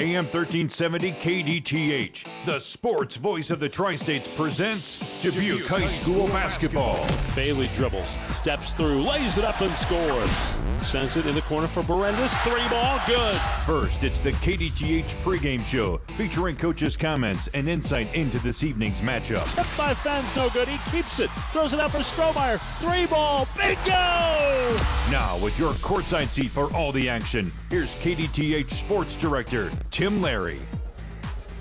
AM 1370 KDTH, the sports voice of the Tri States, presents Dubuque High School basketball. Bailey dribbles, steps through, lays it up and scores. Sends it in the corner for Berendis. Three ball, good. First, it's the KDTH pregame show featuring coaches' comments and insight into this evening's matchup. Tipped by fans, no good. He keeps it, throws it out for Strohmeyer. Three ball, bingo! Now, with your courtside seat for all the action, here's KDTH Sports Director Tim Larry.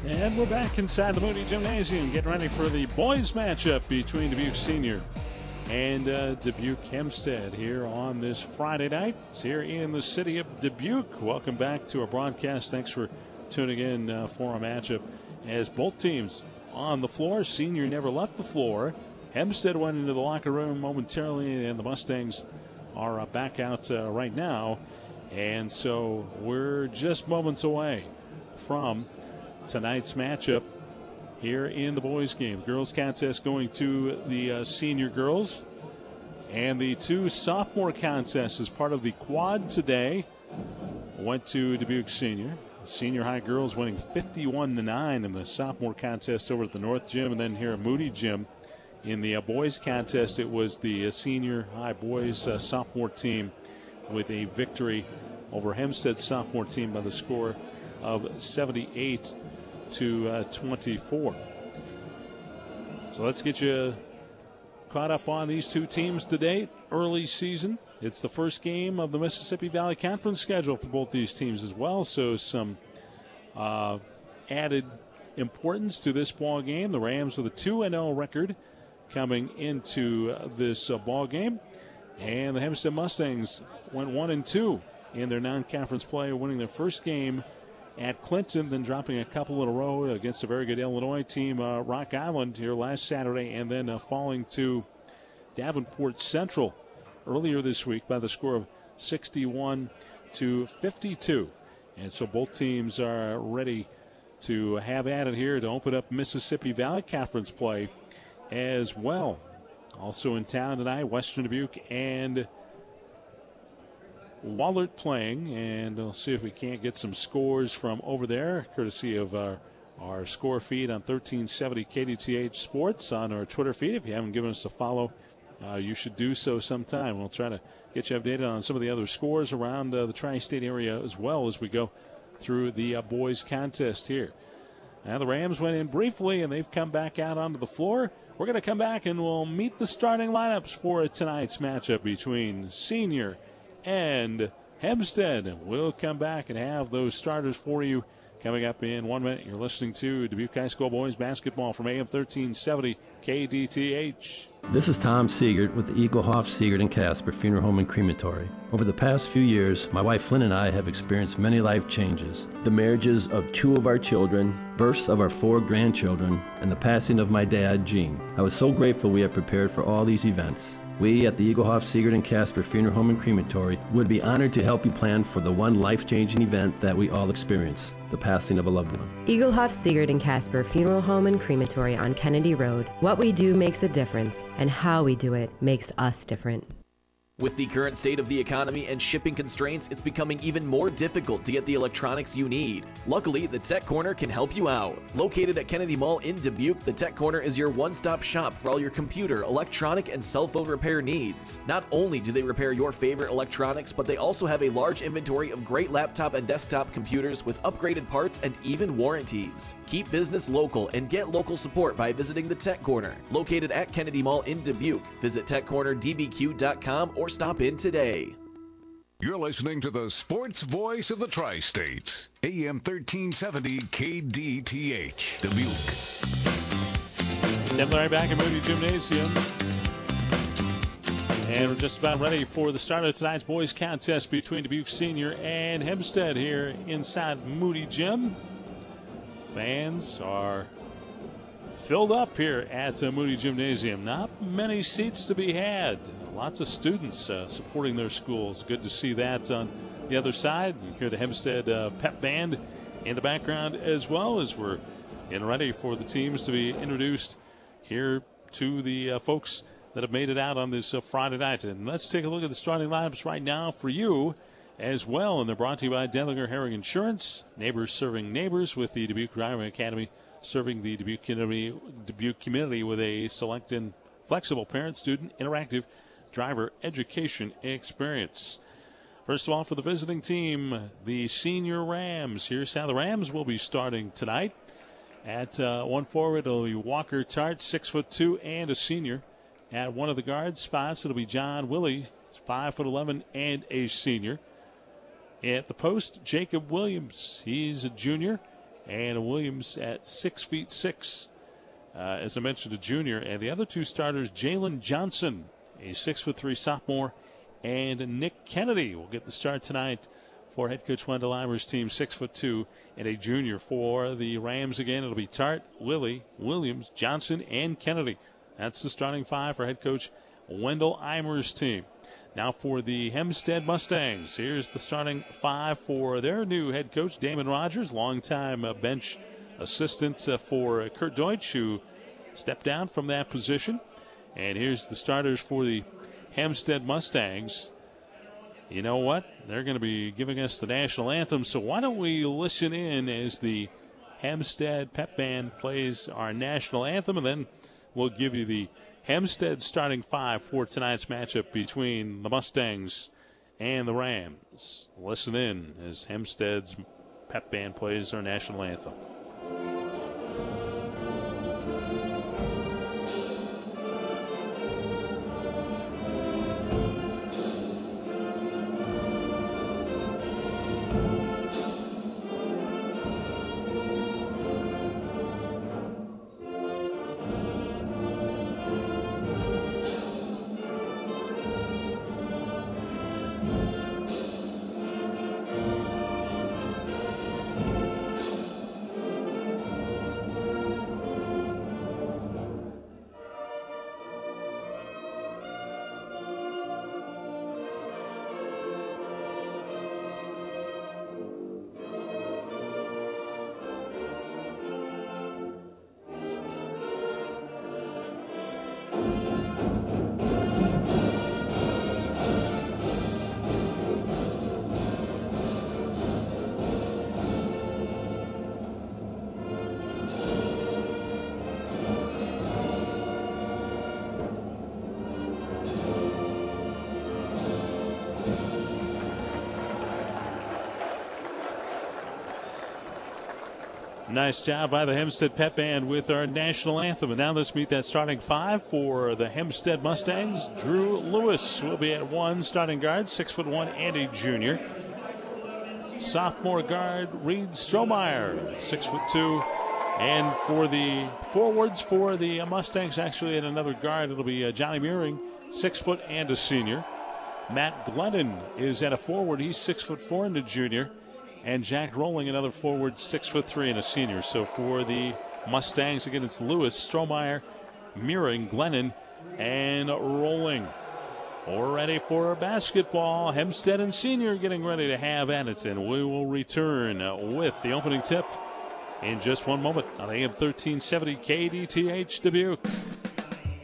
And we're back inside the Moody Gymnasium, getting ready for the boys matchup between Dubuque Senior and uh, Dubuque Hempstead here on this Friday night. It's here in the city of Dubuque. Welcome back to our broadcast. Thanks for tuning in uh, for our matchup. As both teams on the floor, Senior never left the floor. Hempstead went into the locker room momentarily, and the Mustangs are uh, back out right now. And so we're just moments away from tonight's matchup here in the boys' game. Girls contest going to the uh, senior girls. And the two sophomore contests as part of the quad today went to Dubuque Senior. Senior high girls winning 51 to 9 in the sophomore contest over at the North Gym, and then here at Moody Gym. In the uh, boys contest, it was the uh, senior high boys uh, sophomore team with a victory over Hempstead's sophomore team by the score of 78 to uh, 24. So let's get you caught up on these two teams today. Early season. It's the first game of the Mississippi Valley Conference schedule for both these teams as well. So some uh, added importance to this ball game. The Rams with a 2 0 record coming into this uh, ball game, and the Hempstead Mustangs went 1 and 2 in their non-conference play, winning their first game at Clinton, then dropping a couple in a row against a very good Illinois team, uh, Rock Island, here last Saturday, and then uh, falling to Davenport Central earlier this week by the score of 61 to 52. And so both teams are ready to have at it here to open up Mississippi Valley Conference play as well. Also in town tonight, Western Dubuque and Wahlert playing, and we'll see if we can't get some scores from over there, courtesy of our, our score feed on 1370 KDTH Sports on our Twitter feed. If you haven't given us a follow, uh, you should do so sometime. We'll try to get you updated on some of the other scores around uh, the tri-state area as well as we go through the uh, boys contest here. Now the Rams went in briefly and they've come back out onto the floor. We're going to come back and we'll meet the starting lineups for tonight's matchup between senior and Hempstead. We'll come back and have those starters for you coming up in one minute. You're listening to Dubuque High School Boys Basketball from AM 1370 KDTH. This is Tom Siegert with the Egelhof, Siegert, and Casper Funeral Home and Crematory. Over the past few years, my wife Flynn and I have experienced many life changes. The marriages of two of our children, births of our four grandchildren, and the passing of my dad, Gene. I was so grateful we had prepared for all these events. We at the Egelhof, Siegert, and Casper Funeral Home and Crematory would be honored to help you plan for the one life-changing event that we all experience, the passing of a loved one. Egelhof, Siegert, and Casper Funeral Home and Crematory on Kennedy Road. What we do makes a difference, and how we do it makes us different. With the current state of the economy and shipping constraints, it's becoming even more difficult to get the electronics you need. Luckily, the Tech Corner can help you out. Located at Kennedy Mall in Dubuque, the Tech Corner is your one-stop shop for all your computer, electronic, and cell phone repair needs. Not only do they repair your favorite electronics, but they also have a large inventory of great laptop and desktop computers with upgraded parts and even warranties. Keep business local and get local support by visiting the Tech Corner, located at Kennedy Mall in Dubuque. Visit techcornerdbq.com or stop in today. You're listening to the sports voice of the Tri States, AM 1370 KDTH, Dubuque. Tim Larry back at Moody Gymnasium. And we're just about ready for the start of tonight's boys contest between Dubuque Senior and Hempstead here inside Moody Gym. Fans are filled up here at uh, Moody Gymnasium. Not many seats to be had. Lots of students uh, supporting their schools. Good to see that on the other side. You hear the Hempstead uh, pep band in the background as well as we're getting ready for the teams to be introduced here to the uh, folks that have made it out on this Friday night. And let's take a look at the starting lineups right now for you as well. And they're brought to you by Dellinger Herring Insurance, neighbors serving neighbors with the Dubuque Driving Academy, serving the Dubuque community, Dubuque community with a select and flexible parent student interactive driver education experience. First of all, for the visiting team, the senior Rams. Here's how the Rams will be starting tonight. At uh, one forward, it'll be Walker Tart, six foot two, and a senior. At one of the guard spots, it'll be John Willie, five foot eleven, and a senior. At the post, Jacob Williams. He's a junior, and Williams at six feet six. Uh, as I mentioned, a junior, and the other two starters, Jalen Johnson, a six foot three sophomore, and Nick Kennedy will get the start tonight for head coach Wendell Eimer's team, six foot two, and a junior for the Rams again. It'll be Tart, Willie, Williams, Johnson, and Kennedy. That's the starting five for head coach Wendell Eimer's team. Now for the Hempstead Mustangs. Here's the starting five for their new head coach, Damon Rogers, longtime uh, bench assistant uh, for Kurt Deutsch, who stepped down from that position. And here's the starters for the Hempstead Mustangs. You know what? They're going to be giving us the national anthem, so why don't we listen in as the Hempstead Pep Band plays our national anthem, and then we'll give you the Hempstead starting five for tonight's matchup between the Mustangs and the Rams. Listen in as Hempstead's Pep Band plays our national anthem. Nice job by the Hempstead Pep Band with our national anthem. And now let's meet that starting five for the Hempstead Mustangs. Drew Lewis will be at one starting guard, six foot one and a junior. Sophomore guard Reed Strohmeyer, six foot two. And for the forwards for the Mustangs, actually at another guard, it'll be uh, Johnny Meering, six foot and a senior. Matt Glennon is at a forward. He's six foot four and a junior and Jack Rolling, another forward, six foot three and a senior. So for the Mustangs, again, it's Lewis, Strohmeyer, Meering, Glennon, and Rolling. We're ready for basketball. Hempstead and Senior getting ready to have at it, and we will return with the opening tip in just one moment on AM 1370 KDTH Dubuque.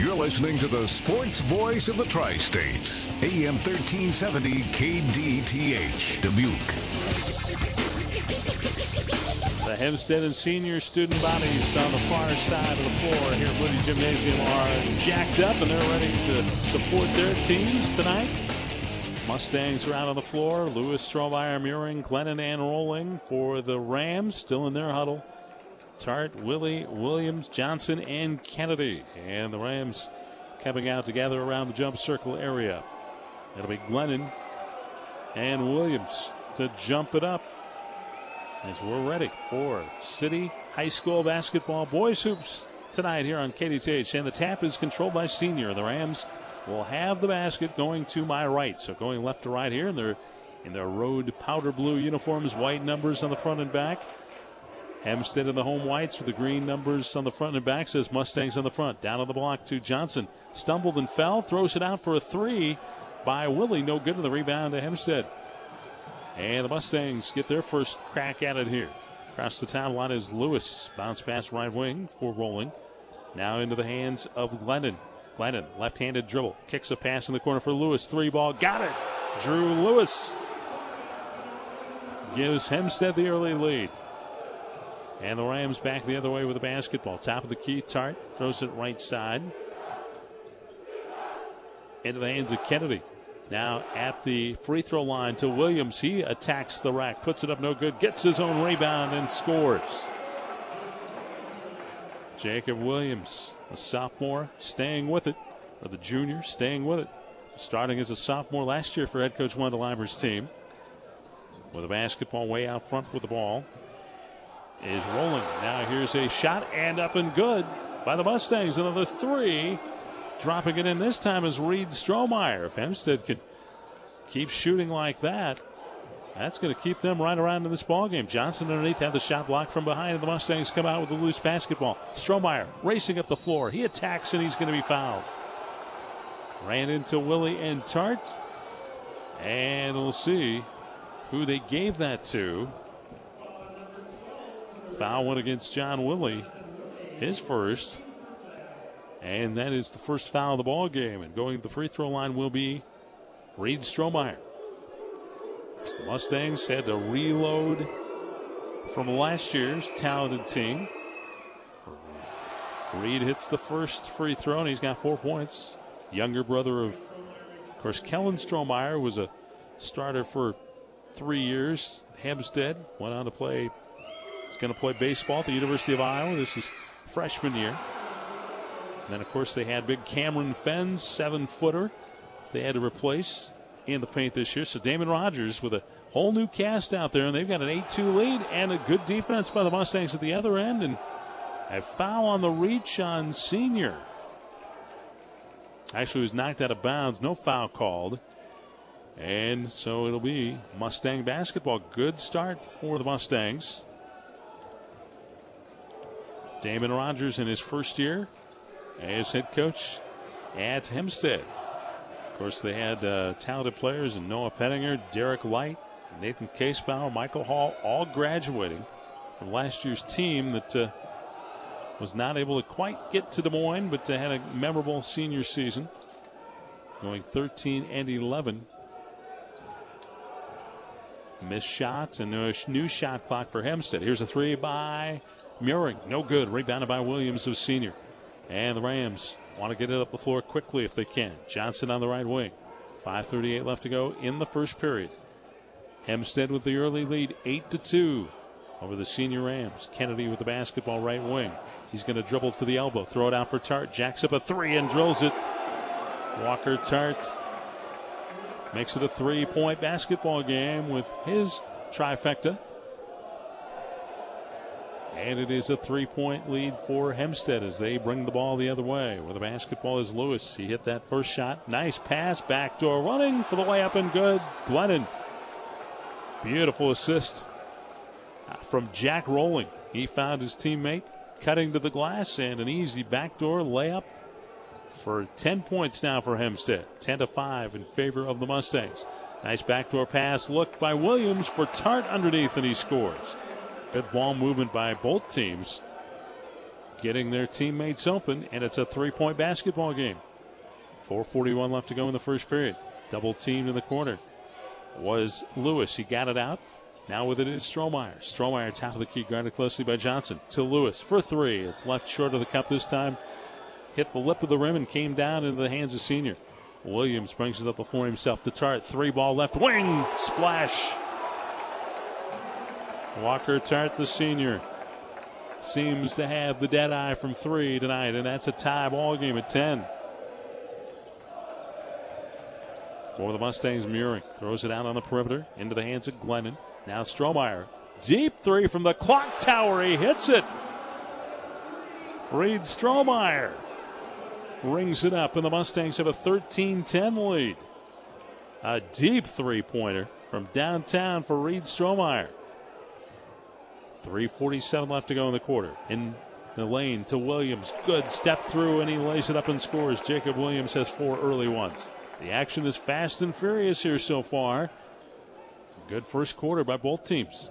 You're listening to the sports voice of the Tri States, AM 1370 KDTH, Dubuque. The Hempstead and senior student bodies on the far side of the floor here at Moody Gymnasium are jacked up and they're ready to support their teams tonight. Mustangs are out on the floor. Lewis, Strohmeyer, Muring, Glennon, and Rolling for the Rams. Still in their huddle. Tart, Willie, Williams, Johnson, and Kennedy. And the Rams coming out to gather around the jump circle area. It'll be Glennon and Williams to jump it up as we're ready for City High School basketball boys hoops tonight here on KDTH. And the tap is controlled by Senior. The Rams will have the basket going to my right. So going left to right here, and they're in their road powder blue uniforms, white numbers on the front and back. Hempstead in the home whites with the green numbers on the front and back says Mustangs on the front. Down on the block to Johnson. Stumbled and fell. Throws it out for a three by Willie. No good in the rebound to Hempstead. And the Mustangs get their first crack at it here. Across the town line is Lewis. Bounce pass right wing for rolling. Now into the hands of Glennon. Glennon, left handed dribble. Kicks a pass in the corner for Lewis. Three ball. Got it. Drew Lewis gives Hempstead the early lead. And the Rams back the other way with the basketball. Top of the key, Tart throws it right side. Into the hands of Kennedy. Now at the free throw line to Williams. He attacks the rack, puts it up no good, gets his own rebound, and scores. Jacob Williams, a sophomore, staying with it, or the junior, staying with it. Starting as a sophomore last year for head coach Wendell Eimer's team. With a basketball way out front with the ball is rolling. Now here's a shot and up and good by the Mustangs. Another three. Dropping it in this time is Reed Strohmeyer. If Hempstead can keep shooting like that, that's going to keep them right around in this ball game. Johnson underneath had the shot blocked from behind, and the Mustangs come out with a loose basketball. Strohmeyer racing up the floor. He attacks, and he's going to be fouled. Ran into Willie and Tart. And we'll see who they gave that to. Foul went against John Willie, his first. And that is the first foul of the ball game. And going to the free throw line will be Reed Strohmeyer. So the Mustangs had to reload from last year's talented team. Reed hits the first free throw, and he's got four points. Younger brother of, of course, Kellen Strohmeyer was a starter for three years. Hempstead went on to play going to play baseball at the University of Iowa. This is freshman year. And then, of course, they had big Cameron Fens, seven footer, they had to replace in the paint this year. So Damon Rogers with a whole new cast out there, and they've got an 8 2 lead and a good defense by the Mustangs at the other end. And a foul on the reach on Senior. Actually, was knocked out of bounds. No foul called. And so it'll be Mustang basketball. Good start for the Mustangs. Damon Rogers in his first year as head coach at Hempstead. Of course, they had uh, talented players in Noah Pettinger, Derek Light, Nathan Casebauer, Michael Hall, all graduating from last year's team that uh, was not able to quite get to Des Moines, but uh, had a memorable senior season, going 13 and 11. Missed shots and a new shot clock for Hempstead. Here's a three by Muring. No good. Rebounded by Williams, who's senior. And the Rams want to get it up the floor quickly if they can. Johnson on the right wing. 5.38 left to go in the first period. Hempstead with the early lead, 8 to 2 over the senior Rams. Kennedy with the basketball right wing. He's going to dribble to the elbow, throw it out for Tart. Jacks up a three and drills it. Walker Tart makes it a three point basketball game with his trifecta. And it is a three point lead for Hempstead as they bring the ball the other way. Where the basketball is Lewis. He hit that first shot. Nice pass. Backdoor running for the layup and good. Glennon. Beautiful assist uh, from Jack Rolling. He found his teammate cutting to the glass and an easy backdoor layup for 10 points now for Hempstead. 10 to 5 in favor of the Mustangs. Nice backdoor pass look by Williams for Tart underneath and he scores. Good ball movement by both teams, getting their teammates open, and it's a three point basketball game. 4.41 left to go in the first period. Double teamed in the corner was Lewis. He got it out. Now with it is Strohmeyer. Strohmeyer, top of the key, guarded closely by Johnson. To Lewis for three. It's left short of the cup this time. Hit the lip of the rim and came down into the hands of Senior. Williams brings it up the floor himself to Tart. Three ball left wing. Splash. Walker Tart, the senior, seems to have the dead eye from three tonight, and that's a tie ball game at 10. For the Mustangs, Muring throws it out on the perimeter into the hands of Glennon. Now Strohmeyer. Deep three from the clock tower. He hits it. Reed Strohmeyer rings it up, and the Mustangs have a 13 10 lead. A deep three pointer from downtown for Reed Strohmeyer. 3.47 left to go in the quarter. In the lane to Williams. Good step through, and he lays it up and scores. Jacob Williams has four early ones. The action is fast and furious here so far. Good first quarter by both teams.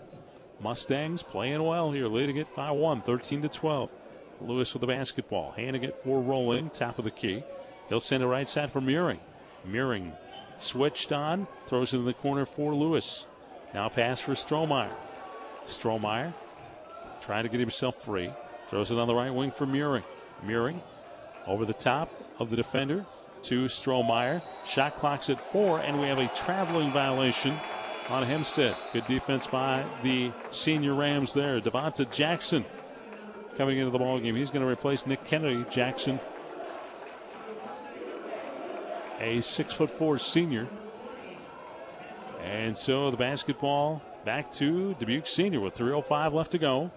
Mustangs playing well here, leading it by one, 13 to 12. Lewis with the basketball, handing it for Rolling, top of the key. He'll send it right side for Muring. Muring switched on, throws it in the corner for Lewis. Now pass for Strohmeyer. Strohmeyer trying to get himself free. Throws it on the right wing for Muring. Muring over the top of the defender to Strohmeyer. Shot clock's at four, and we have a traveling violation on Hempstead. Good defense by the senior Rams there. Devonta Jackson coming into the ball game. He's going to replace Nick Kennedy. Jackson, a six foot four senior. And so the basketball back to Dubuque Senior with 3.05 left to go.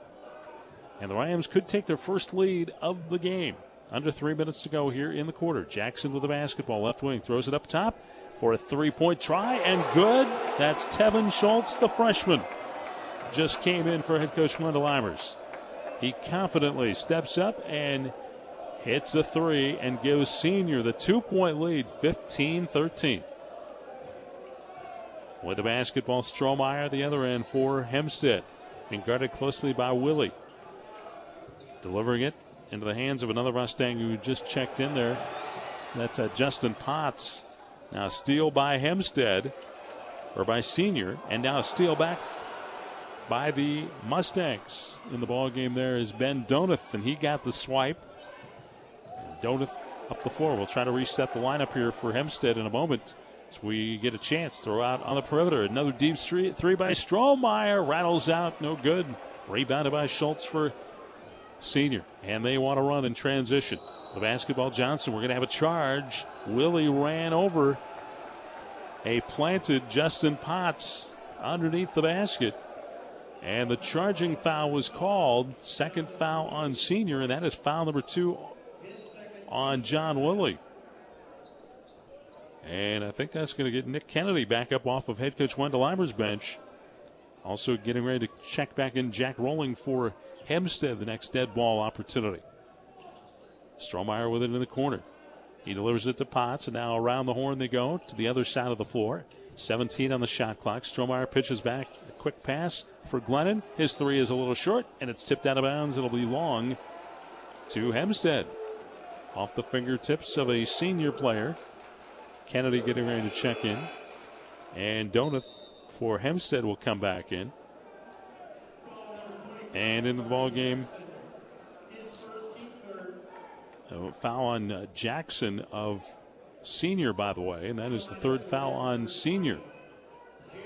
And the Rams could take their first lead of the game. Under three minutes to go here in the quarter. Jackson with the basketball, left wing, throws it up top for a three point try, and good. That's Tevin Schultz, the freshman. Just came in for head coach Wendell Eimers. He confidently steps up and hits a three and gives Senior the two point lead, 15 13. With the basketball, Strohmeyer the other end for Hempstead. Being guarded closely by Willie. Delivering it into the hands of another Mustang who just checked in there. That's uh, Justin Potts. Now steal by Hempstead, or by Senior, and now steal back by the Mustangs. In the ball game there is Ben Donath, and he got the swipe. Donath up the floor. We'll try to reset the lineup here for Hempstead in a moment. As we get a chance, throw out on the perimeter. Another deep three, three by Strohmeyer. Rattles out, no good. Rebounded by Schultz for senior. And they want to run in transition. The basketball, Johnson. We're going to have a charge. Willie ran over a planted Justin Potts underneath the basket. And the charging foul was called. Second foul on senior, and that is foul number two on John Willie. And I think that's going to get Nick Kennedy back up off of head coach Wendell Eimers' bench. Also getting ready to check back in Jack Rolling for Hempstead, the next dead ball opportunity. Strohmeyer with it in the corner. He delivers it to Potts, and now around the horn they go to the other side of the floor. 17 on the shot clock. Strohmeyer pitches back. A quick pass for Glennon. His three is a little short, and it's tipped out of bounds. It'll be long to Hempstead. Off the fingertips of a senior player. Kennedy getting ready to check in. And Donath for Hempstead will come back in. And into the ball game. Foul on uh, Jackson of senior, by the way, and that is the third foul on senior.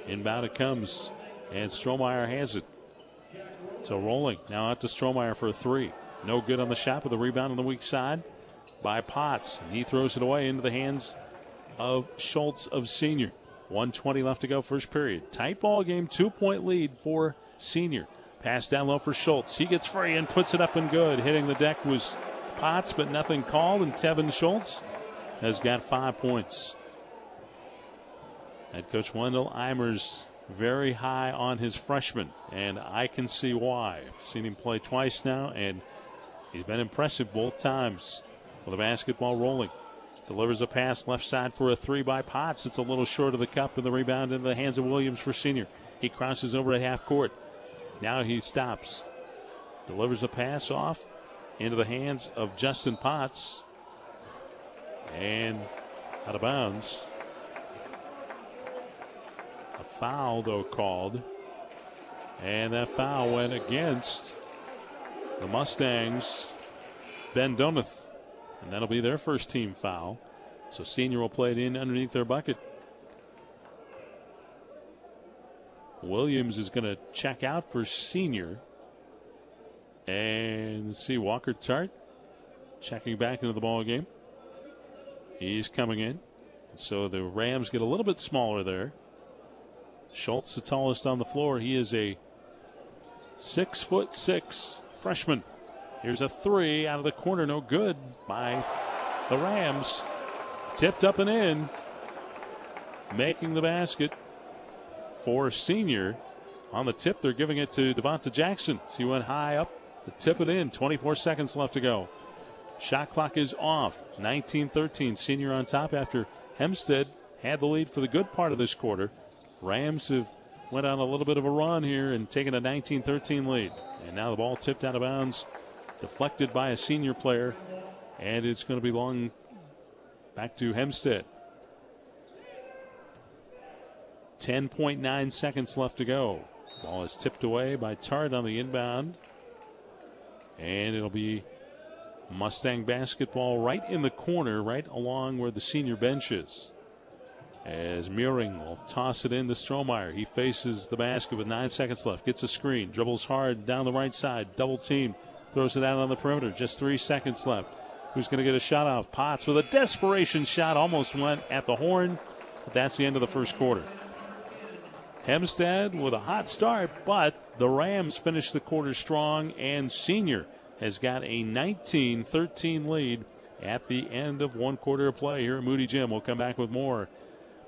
Inbound it comes, and Strohmeyer has it. So rolling now out to Strohmeyer for a three. No good on the shot, but the rebound on the weak side by Potts. And he throws it away into the hands of Schultz of senior. 120 left to go, first period. Tight ball game, two point lead for senior. Pass down low for Schultz. He gets free and puts it up and good. Hitting the deck was Potts, but nothing called, and Tevin Schultz has got five points. Head coach Wendell Eimers very high on his freshman, and I can see why. I've seen him play twice now, and he's been impressive both times. With the basketball rolling. Delivers a pass left side for a three by Potts. It's a little short of the cup, and the rebound into the hands of Williams for senior. He crosses over at half court. Now he stops. Delivers a pass off into the hands of Justin Potts. And out of bounds. A foul, though, called. And that foul went against the Mustangs, Ben Donath. And that'll be their first team foul. So senior will play it in underneath their bucket. Williams is going to check out for senior. And see, Walker Tart checking back into the ball game. He's coming in. So the Rams get a little bit smaller there. Schultz, the tallest on the floor. He is a six foot six freshman. Here's a three out of the corner, no good by the Rams. Tipped up and in. Making the basket for senior. On the tip, they're giving it to Devonta Jackson. So he went high up to tip it in. 24 seconds left to go. Shot clock is off. 19 13. Senior on top after Hempstead had the lead for the good part of this quarter. Rams have went on a little bit of a run here and taken a 19 13 lead. And now the ball tipped out of bounds, deflected by a senior player, and it's going to be long back to Hempstead. 10.9 seconds left to go. Ball is tipped away by Tart on the inbound. And it'll be Mustang basketball right in the corner, right along where the senior bench is. As Muring will toss it in to Strohmeyer. He faces the basket with nine seconds left. Gets a screen. Dribbles hard down the right side. Double team. Throws it out on the perimeter. Just three seconds left. Who's going to get a shot off? Potts with a desperation shot. Almost went at the horn. But that's the end of the first quarter. Hempstead with a hot start, but the Rams finish the quarter strong, and Senior has got a 19 13 lead at the end of one quarter of play here at Moody Gym. We'll come back with more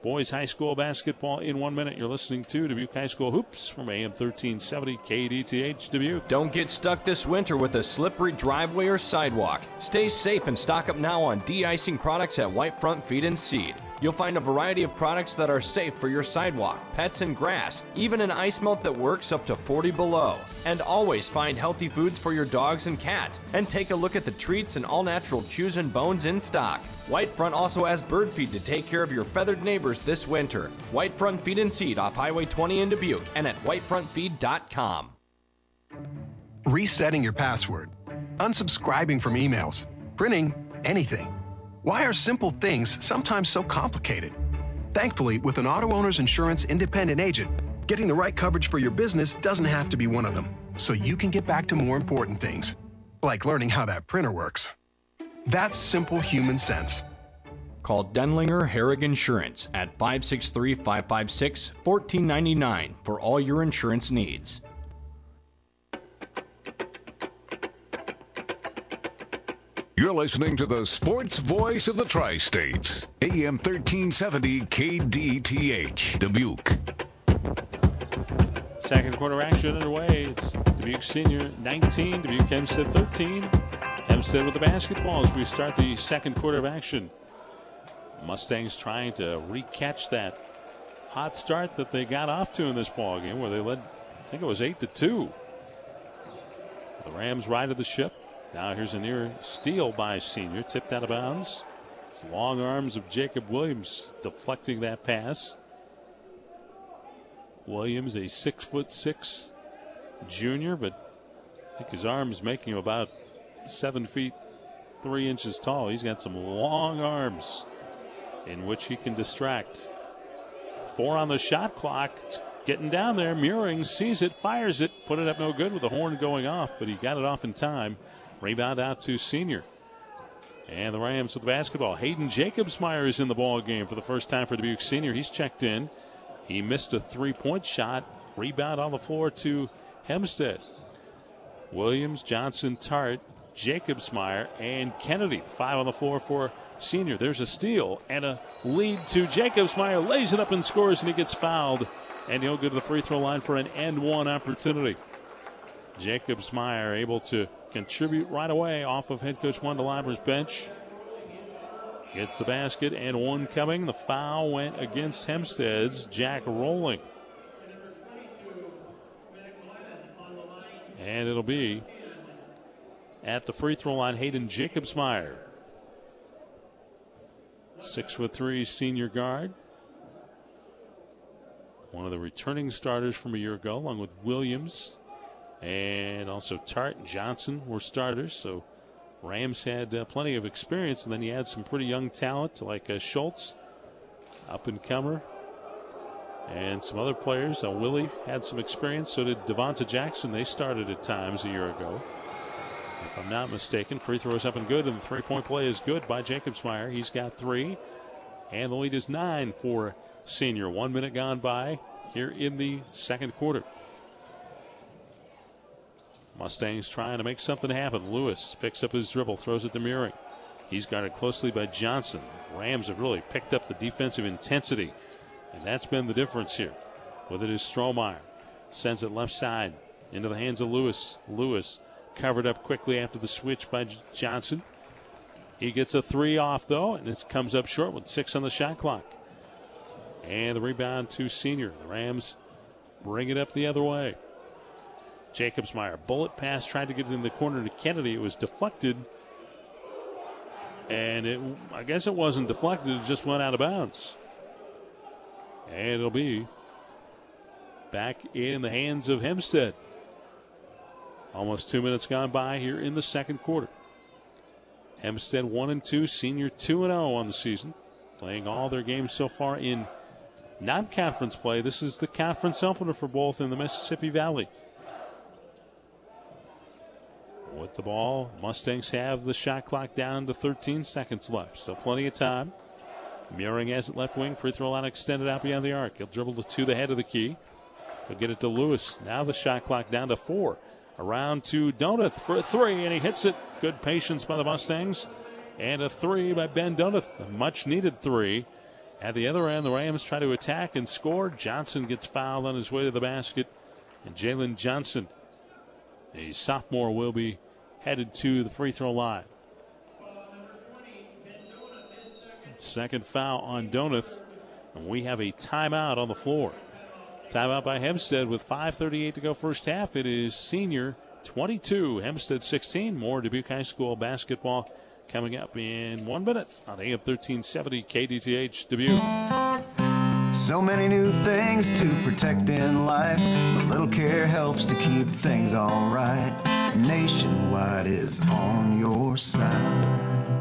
boys high school basketball in one minute. You're listening to Dubuque High School Hoops from AM 1370 KDTH Dubuque. Don't get stuck this winter with a slippery driveway or sidewalk. Stay safe and stock up now on de-icing products at White Front Feed and Seed. You'll find a variety of products that are safe for your sidewalk, pets, and grass, even an ice melt that works up to 40 below. And always find healthy foods for your dogs and cats. And take a look at the treats and all natural chews and bones in stock. Whitefront also has bird feed to take care of your feathered neighbors this winter. Whitefront Feed and Seed off Highway 20 in Dubuque and at whitefrontfeed.com. Resetting your password, unsubscribing from emails, printing anything. Why are simple things sometimes so complicated? Thankfully, with an auto owner's insurance independent agent, getting the right coverage for your business doesn't have to be one of them, so you can get back to more important things, like learning how that printer works. That's simple human sense. Call Denlinger Herrig Insurance at 563 556 1499 for all your insurance needs. Listening to the sports voice of the Tri States, AM 1370 KDTH, Dubuque. Second quarter action underway. It's Dubuque Senior 19, Dubuque Hempstead 13. Hempstead with the basketball as we start the second quarter of action. Mustangs trying to recatch that hot start that they got off to in this ball game, where they led, I think it was eight to two. The Rams righted the ship. Now here's a near steal by Senior, tipped out of bounds. It's long arms of Jacob Williams deflecting that pass. Williams, a six foot six junior, but I think his arms making him about seven feet three inches tall. He's got some long arms in which he can distract. Four on the shot clock. It's getting down there. Muring sees it, fires it, put it up no good with the horn going off, but he got it off in time. Rebound out to senior. And the Rams with the basketball. Hayden Jacobsmeyer is in the ball game for the first time for Dubuque Senior. He's checked in. He missed a three-point shot. Rebound on the floor to Hempstead. Williams, Johnson, Tart, Jacobsmeyer, and Kennedy. Five on the floor for Senior. There's a steal and a lead to Jacobsmeyer. Lays it up and scores, and he gets fouled. And he'll go to the free throw line for an end one opportunity. Jacobsmeyer able to contribute right away off of head coach Wendell Eimer's bench. Gets the basket and one coming. The foul went against Hempstead's Jack Rolling. And it'll be at the free throw line, Hayden Jacobsmeyer. Six foot three senior guard. One of the returning starters from a year ago, along with Williams and also Tart and Johnson were starters. So Rams had uh, plenty of experience, and then you had some pretty young talent like uh, Schultz, up and comer, and some other players. Uh, Willie had some experience, so did Devonta Jackson. They started at times a year ago. If I'm not mistaken, free throws up and good, and the three point play is good by Jacobsmeyer. He's got three, and the lead is nine for senior. One minute gone by here in the second quarter. Mustangs trying to make something happen. Lewis picks up his dribble, throws it to Meering. He's guarded closely by Johnson. Rams have really picked up the defensive intensity, and that's been the difference here. With it is Strohmeyer. Sends it left side into the hands of Lewis. Lewis covered up quickly after the switch by Johnson. He gets a three off, though, and it comes up short with six on the shot clock. And the rebound to Senior. The Rams bring it up the other way. Jacobsmeyer. Bullet pass tried to get it in the corner to Kennedy. It was deflected. And it, I guess it wasn't deflected, it just went out of bounds. And it'll be back in the hands of Hempstead. Almost two minutes gone by here in the second quarter. Hempstead 1 and 2, senior 2 and 0 on the season, playing all their games so far in non conference play. This is the conference opener for both in the Mississippi Valley. With the ball, Mustangs have the shot clock down to 13 seconds left. Still plenty of time. Meering has it left wing. Free throw line extended out beyond the arc. He'll dribble to the head of the key. He'll get it to Lewis. Now the shot clock down to four. Around to Donath for a three, and he hits it. Good patience by the Mustangs. And a three by Ben Donath. A much needed three. At the other end, the Rams try to attack and score. Johnson gets fouled on his way to the basket. And Jalen Johnson, a sophomore, will be headed to the free throw line. Second foul on Donath. And we have a timeout on the floor. Timeout by Hempstead with 5.38 to go first half. It is senior 22, Hempstead 16. More Dubuque High School basketball coming up in one minute on AM 1370 KDTH Dubuque. So many new things to protect in life, but little care helps to keep things alright. Nationwide is on your side.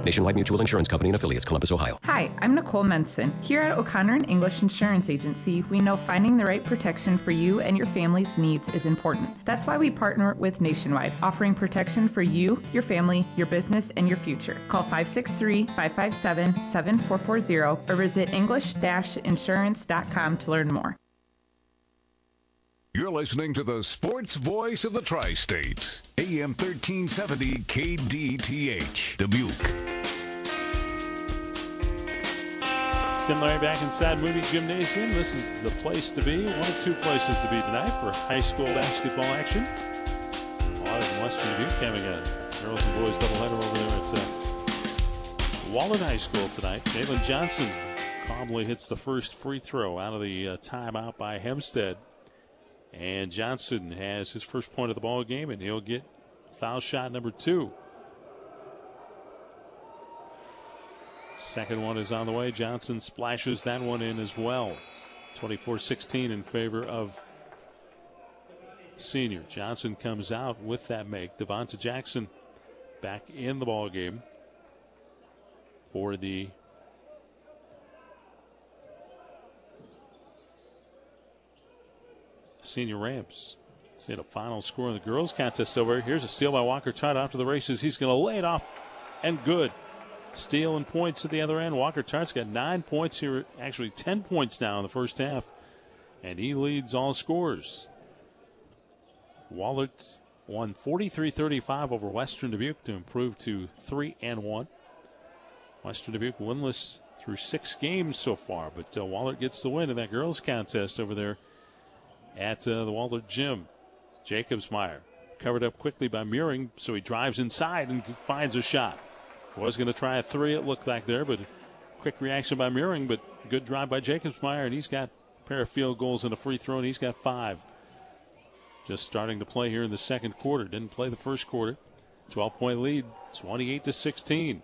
Nationwide Mutual Insurance Company and affiliates, Columbus, Ohio. Hi, I'm Nicole Menson. Here at O'Connor and English Insurance Agency, we know finding the right protection for you and your family's needs is important. That's why we partner with Nationwide, offering protection for you, your family, your business, and your future. Call 563-557-7440 or visit english-insurance.com to learn more. You're listening to the sports voice of the Tri-States, AM 1370 KDTH, Dubuque. Tim Larry back inside Moody Gymnasium. This is the place to be, one of two places to be tonight for high school basketball action. Wahlert and Western Dubuque having a girls and boys doubleheader over there at uh, Wahlert High School tonight. Jalen Johnson calmly hits the first free throw out of the uh, timeout by Hempstead. And Johnson has his first point of the ball game, and he'll get foul shot number two. Second one is on the way. Johnson splashes that one in as well. 24-16 in favor of senior. Johnson comes out with that make. Devonta Jackson back in the ball game for the senior Rams. See the final score in the girls contest over. Here. Here's a steal by Walker Tart after the races. He's going to lay it off and good. Steal and points at the other end. Walker Tart's got nine points here, actually 10 points now in the first half. And he leads all scores. Wahlert won 43-35 over Western Dubuque to improve to 3 and 1. Western Dubuque winless through six games so far, but uh, Wahlert gets the win in that girls contest over there at uh, the Wahlert Gym. Jacobsmeyer covered up quickly by Muring, so he drives inside and finds a shot. Was going to try a three, it looked like there, but quick reaction by Muring, but good drive by Jacobsmeyer, and he's got a pair of field goals and a free throw, and he's got five. Just starting to play here in the second quarter. Didn't play the first quarter. 12 point lead, 28 to 16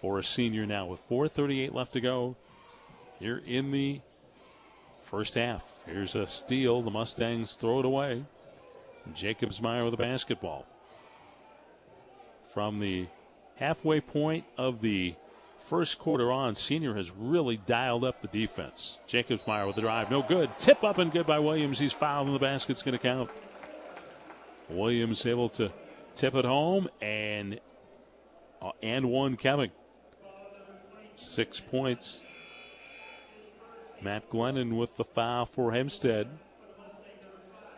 for a senior now with 4:38 left to go here in the first half. Here's a steal. The Mustangs throw it away. Jacobsmeyer with a basketball. From the halfway point of the first quarter on, Senior has really dialed up the defense. Jacobsmeyer with the drive, no good. Tip up and good by Williams. He's fouled and the basket's going to count. Williams able to tip it home and uh, and one coming. Six points. Matt Glennon with the foul for Hempstead.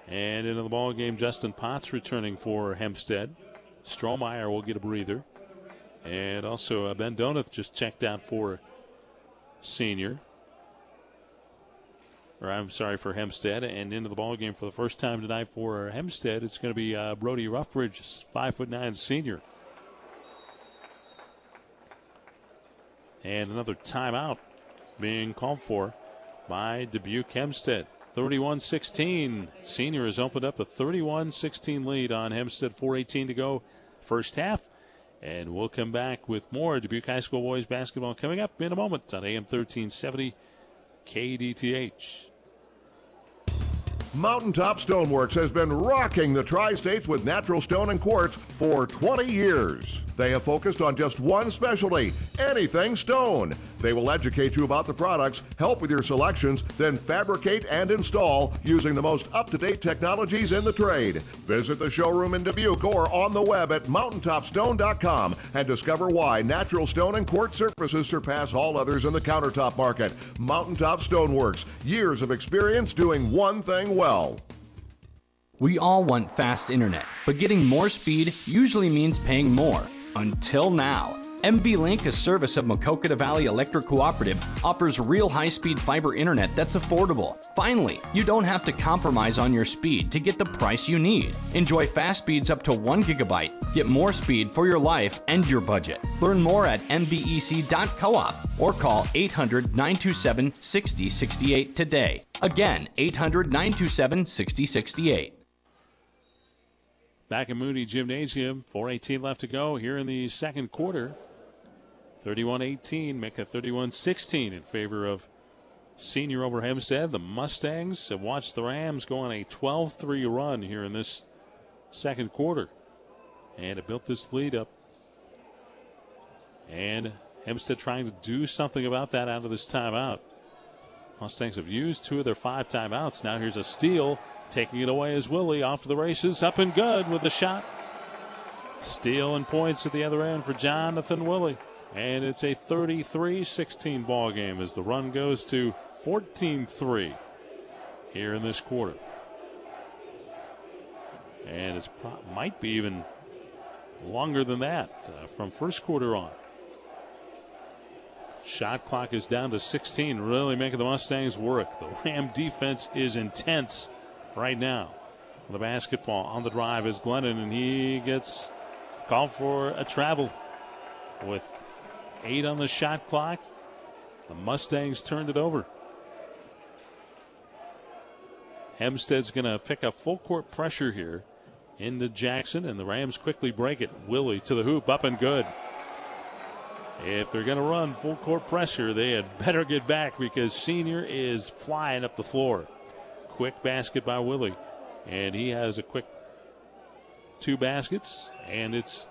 And into the ball game, Justin Potts returning for Hempstead. Strohmeyer will get a breather. And also uh, Ben Donath just checked out for senior. Or I'm sorry for Hempstead. And into the ball game for the first time tonight for Hempstead, it's going to be uh, Brody Ruffridge, five foot nine senior. And another timeout being called for by Dubuque Hempstead. 31 16. Senior has opened up a 31 16 lead on Hempstead. 4.18 to go, first half. And we'll come back with more Dubuque High School boys basketball coming up in a moment on AM 1370 KDTH. Mountaintop Stoneworks has been rocking the tri states with natural stone and quartz for 20 years. They have focused on just one specialty anything stone. They will educate you about the products, help with your selections, then fabricate and install using the most up to date technologies in the trade. Visit the showroom in Dubuque or on the web at mountaintopstone.com and discover why natural stone and quartz surfaces surpass all others in the countertop market. Mountaintop Stoneworks, years of experience doing one thing well. We all want fast internet, but getting more speed usually means paying more. Until now. MV Link, a service of Maquoketa Valley Electric Cooperative, offers real high speed fiber internet that's affordable. Finally, you don't have to compromise on your speed to get the price you need. Enjoy fast speeds up to 1 gigabyte. Get more speed for your life and your budget. Learn more at mvec.coop or call 800 927 6068 today. Again, 800 927 6068. Back at Moody Gymnasium, 4.18 left to go here in the second quarter. 31 18, make it 31 16 in favor of senior over Hempstead. The Mustangs have watched the Rams go on a 12 3 run here in this second quarter. And it built this lead up. And Hempstead trying to do something about that out of this timeout. Mustangs have used two of their five timeouts. Now here's a steal. Taking it away is Willie. Off the races. Up and good with the shot. Steal and points at the other end for Jonathan Willie. And it's a 33 16 ball game as the run goes to 14 3 here in this quarter. And it might be even longer than that uh, from first quarter on. Shot clock is down to 16, really making the Mustangs work. The Ram defense is intense right now. The basketball on the drive is Glennon, and he gets called for a travel with eight on the shot clock. The Mustangs turned it over. Hempstead's going to pick up full court pressure here into Jackson, and the Rams quickly break it. Willie to the hoop, up and good. If they're going to run full court pressure, they had better get back because Senior is flying up the floor. Quick basket by Willie. And he has a quick two baskets, and it's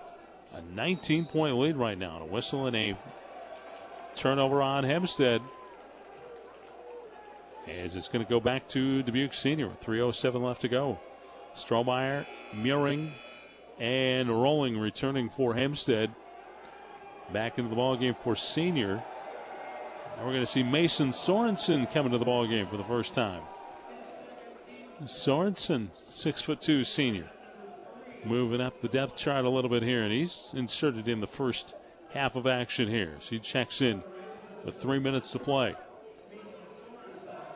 a 19 point lead right now. A whistle and a turnover on Hempstead. As it's going to go back to Dubuque Senior 3.07 left to go. Strohmeyer, Muring, and Rolling returning for Hempstead. Back into the ball game for Senior. Now we're going to see Mason Sorensen coming to the ball game for the first time. Sorensen, six foot two senior, moving up the depth chart a little bit here, and he's inserted in the first half of action here. So he checks in with three minutes to play.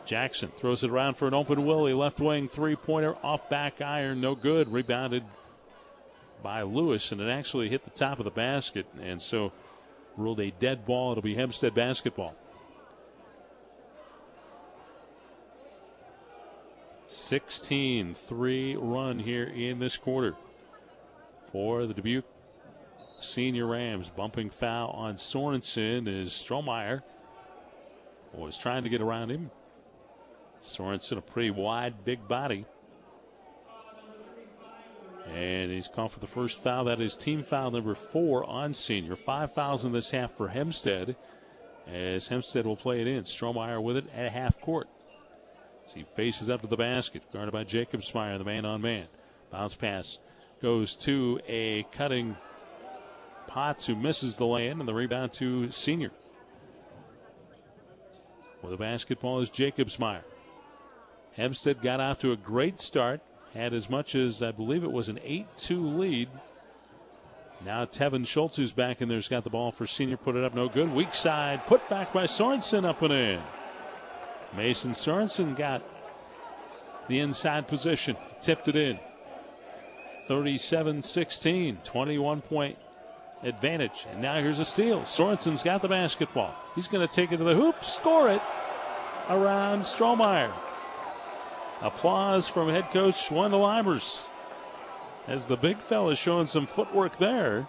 Jackson throws it around for an open Willie, left wing three pointer off back iron, no good. Rebounded by Lewis, and it actually hit the top of the basket, and so ruled a dead ball. It'll be Hempstead basketball. 16 3 run here in this quarter for the Dubuque senior Rams. Bumping foul on Sorensen is Strohmeyer was trying to get around him. Sorensen, a pretty wide, big body. And he's called for the first foul. That is team foul number four on senior. Five fouls in this half for Hempstead. As Hempstead will play it in. Strohmeyer with it at half court. As he faces up to the basket, guarded by Jacobsmeyer, the man on man. Bounce pass goes to a cutting Potts who misses the lay in, and the rebound to senior. Well, the basketball is Jacobsmeyer. Hempstead got off to a great start, had as much as I believe it was an 8 2 lead. Now Tevin Schultz, who's back in there, has got the ball for senior, put it up, no good. Weak side, put back by Sorensen, up and in. Mason Sorensen got the inside position, tipped it in. 37 16, 21 point advantage. And now here's a steal. Sorensen's got the basketball. He's going to take it to the hoop, score it around Strohmeyer. Applause from head coach Wendell Eimers as the big fella showing some footwork there.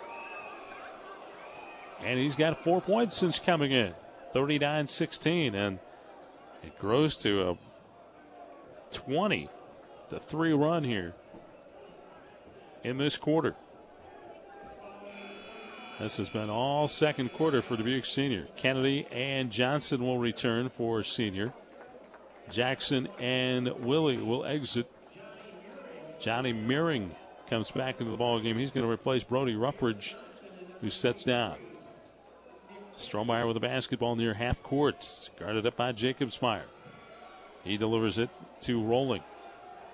And he's got four points since coming in 39 16. And it grows to a 20 to 3 run here in this quarter. This has been all second quarter for Dubuque Senior. Kennedy and Johnson will return for Senior. Jackson and Willie will exit. Johnny Meering comes back into the ball game. He's going to replace Brody Ruffridge, who sets down. Strohmeyer with a basketball near half court, guarded up by Jacobsmeyer. He delivers it to Rolling.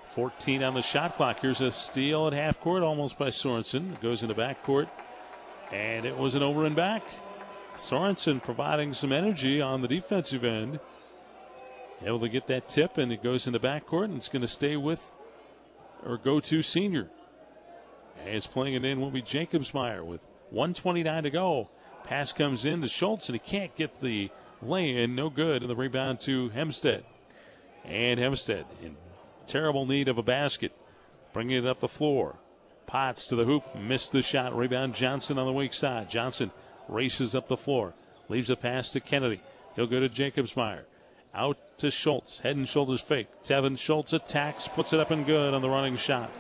14 on the shot clock. Here's a steal at half court, almost by Sorensen. Goes into back court, and it was an over and back. Sorensen providing some energy on the defensive end. Able to get that tip, and it goes into back court, and it's going to stay with or go to senior. As playing it in will be Jacobsmeyer with 129 to go. Pass comes in to Schultz, and he can't get the lay in. No good. And the rebound to Hempstead. And Hempstead in terrible need of a basket. Bringing it up the floor. Potts to the hoop. Missed the shot. Rebound Johnson on the weak side. Johnson races up the floor. Leaves a pass to Kennedy. He'll go to Jacobsmeyer. Out to Schultz. Head and shoulders fake. Tevin Schultz attacks. Puts it up and good on the running shot.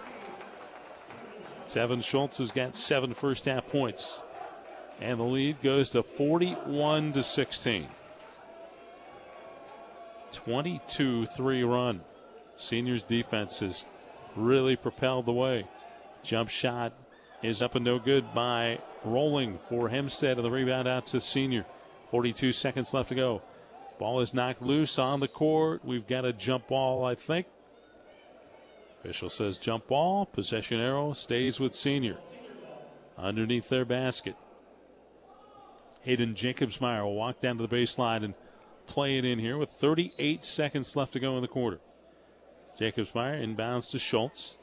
Tevin Schultz has got seven first half points. And the lead goes to 41 to 16. 22 3 run. Seniors defense has really propelled the way. Jump shot is up and no good by Rolling for Hempstead, and the rebound out to Senior. 42 seconds left to go. Ball is knocked loose on the court. We've got a jump ball, I think. Official says jump ball. Possession arrow stays with Senior. Underneath their basket. Hayden Jacobsmeyer will walk down to the baseline and play it in here with 38 seconds left to go in the quarter. Jacobsmeyer inbounds to Schultz.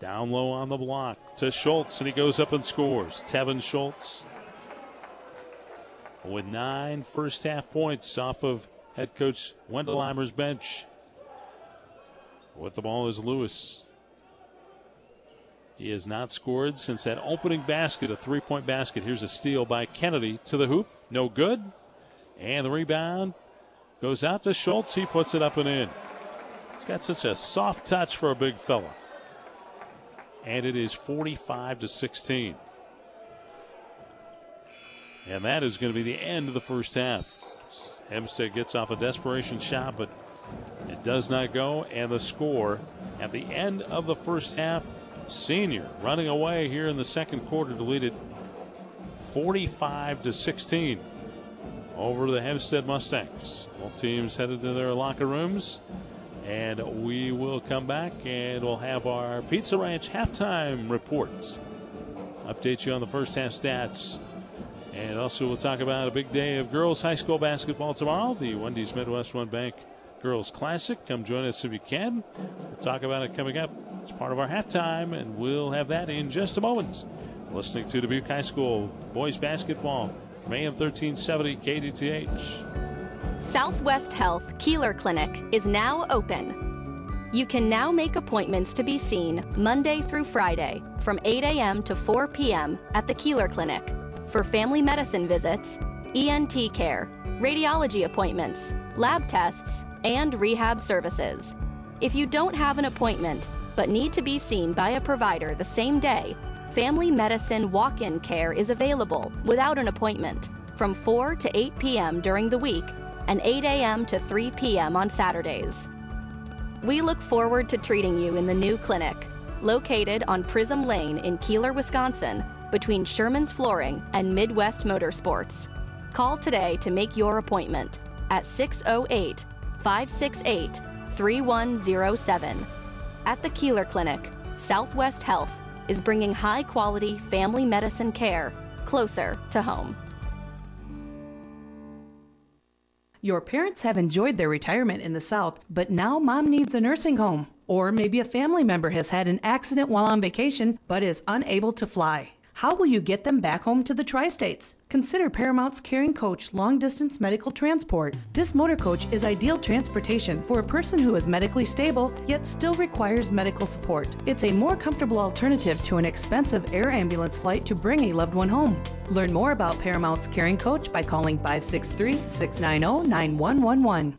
Down low on the block to Schultz, and he goes up and scores. Tevin Schultz with nine first half points off of head coach Wendell Eimer's bench. With the ball is Lewis. He has not scored since that opening basket, a three point basket. Here's a steal by Kennedy to the hoop. No good. And the rebound goes out to Schultz. He puts it up and in. He's got such a soft touch for a big fella. And it is 45 to 16. And that is going to be the end of the first half. Hempstead gets off a desperation shot, but it does not go. And the score at the end of the first half Senior running away here in the second quarter to lead it 45 to 16 over the Hempstead Mustangs. Both teams headed to their locker rooms. And we will come back and we'll have our Pizza Ranch halftime reports. Update you on the first half stats. And also, we'll talk about a big day of girls high school basketball tomorrow, the Wendy's Midwest One Bank Girls Classic. Come join us if you can. We'll talk about it coming up. It's part of our halftime, and we'll have that in just a moment. Listening to Dubuque High School boys basketball from AM 1370 KDTH. Southwest Health Kieler Clinic is now open. You can now make appointments to be seen Monday through Friday from 8 a.m. to 4 p.m. at the Kieler Clinic for family medicine visits, ENT care, radiology appointments, lab tests, and rehab services. If you don't have an appointment, but need to be seen by a provider the same day, family medicine walk in care is available without an appointment from 4 to 8 p.m. during the week and 8 a.m. to 3 p.m. on Saturdays. We look forward to treating you in the new clinic, located on Prism Lane in Kieler, Wisconsin, between Sherman's Flooring and Midwest Motorsports. Call today to make your appointment at 608 568 3107. At the Kieler Clinic, Southwest Health is bringing high quality family medicine care closer to home. Your parents have enjoyed their retirement in the South, but now mom needs a nursing home. Or maybe a family member has had an accident while on vacation but is unable to fly. How will you get them back home to the tri states? Consider Paramount's Caring Coach long distance medical transport. This motor coach is ideal transportation for a person who is medically stable yet still requires medical support. It's a more comfortable alternative to an expensive air ambulance flight to bring a loved one home. Learn more about Paramount's Caring Coach by calling 563 690 9111.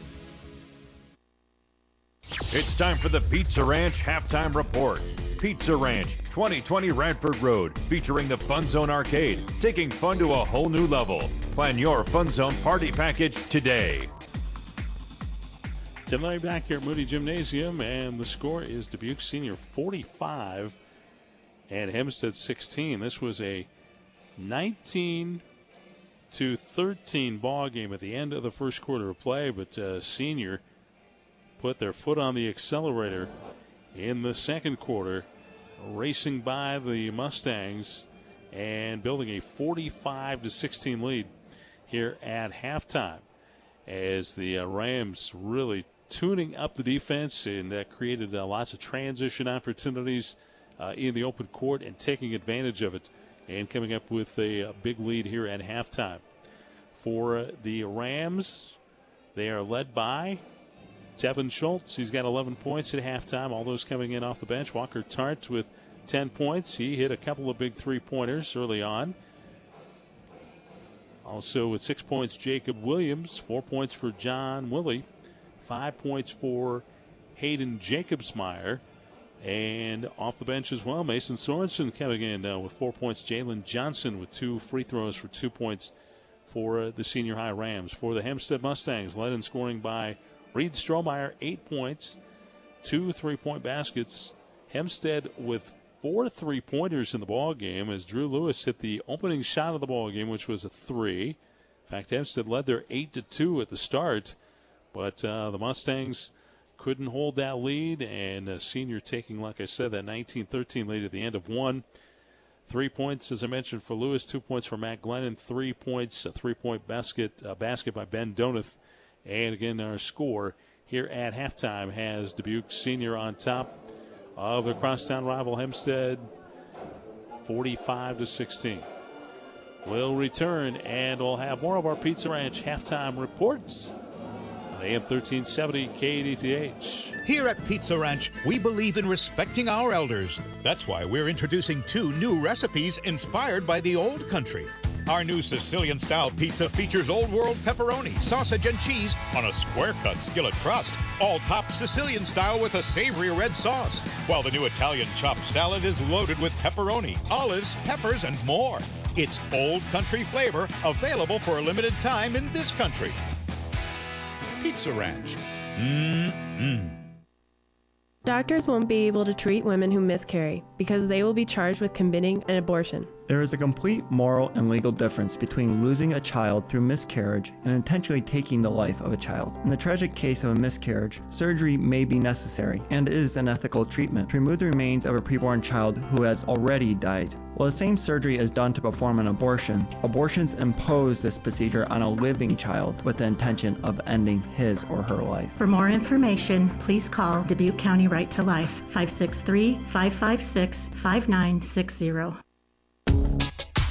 It's time for the Pizza Ranch halftime report. Pizza Ranch, 2020 Radford Road, featuring the Fun Zone Arcade, taking fun to a whole new level. Plan your Fun Zone party package today. Tonight back here at Moody Gymnasium, and the score is Dubuque Senior 45 and Hempstead 16. This was a 19 to 13 ball game at the end of the first quarter of play, but uh, Senior put their foot on the accelerator in the second quarter, racing by the Mustangs and building a 45 to 16 lead here at halftime. As the uh, Rams really tuning up the defense and that created uh, lots of transition opportunities uh, in the open court and taking advantage of it and coming up with a, a big lead here at halftime. For the Rams, they are led by Tevin Schultz, he's got 11 points at halftime. All those coming in off the bench. Walker Tart with 10 points. He hit a couple of big three pointers early on. Also with six points, Jacob Williams. Four points for John Willie. Five points for Hayden Jacobsmeyer. And off the bench as well, Mason Sorensen coming in with four points. Jalen Johnson with two free throws for two points for uh, the senior high Rams. For the Hempstead Mustangs, led in scoring by Reed Strohmeyer, eight points, two three point baskets. Hempstead with four three pointers in the ball game as Drew Lewis hit the opening shot of the ball game, which was a three. In fact, Hempstead led their eight to two at the start, but uh, the Mustangs couldn't hold that lead, and the senior taking, like I said, that 19-13 lead at the end of one. Three points, as I mentioned, for Lewis. Two points for Matt Glennon. Three points, a three-point basket, uh, basket by Ben Donath. And again, our score here at halftime has Dubuque Senior on top of the crosstown rival Hempstead, 45 to 16. We'll return and we'll have more of our Pizza Ranch halftime reports on AM 1370 KDTH. Here at Pizza Ranch, we believe in respecting our elders. That's why we're introducing two new recipes inspired by the old country. Our new Sicilian style pizza features old world pepperoni, sausage, and cheese on a square cut skillet crust, all topped Sicilian style with a savory red sauce. While the new Italian chopped salad is loaded with pepperoni, olives, peppers, and more. It's old country flavor available for a limited time in this country. Pizza Ranch. Mmm. Doctors won't be able to treat women who miscarry because they will be charged with committing an abortion. There is a complete moral and legal difference between losing a child through miscarriage and intentionally taking the life of a child. In the tragic case of a miscarriage, surgery may be necessary and is an ethical treatment to remove the remains of a preborn child who has already died. While the same surgery is done to perform an abortion, abortions impose this procedure on a living child with the intention of ending his or her life. For more information, please call Dubuque County Right to Life 563 556 5960.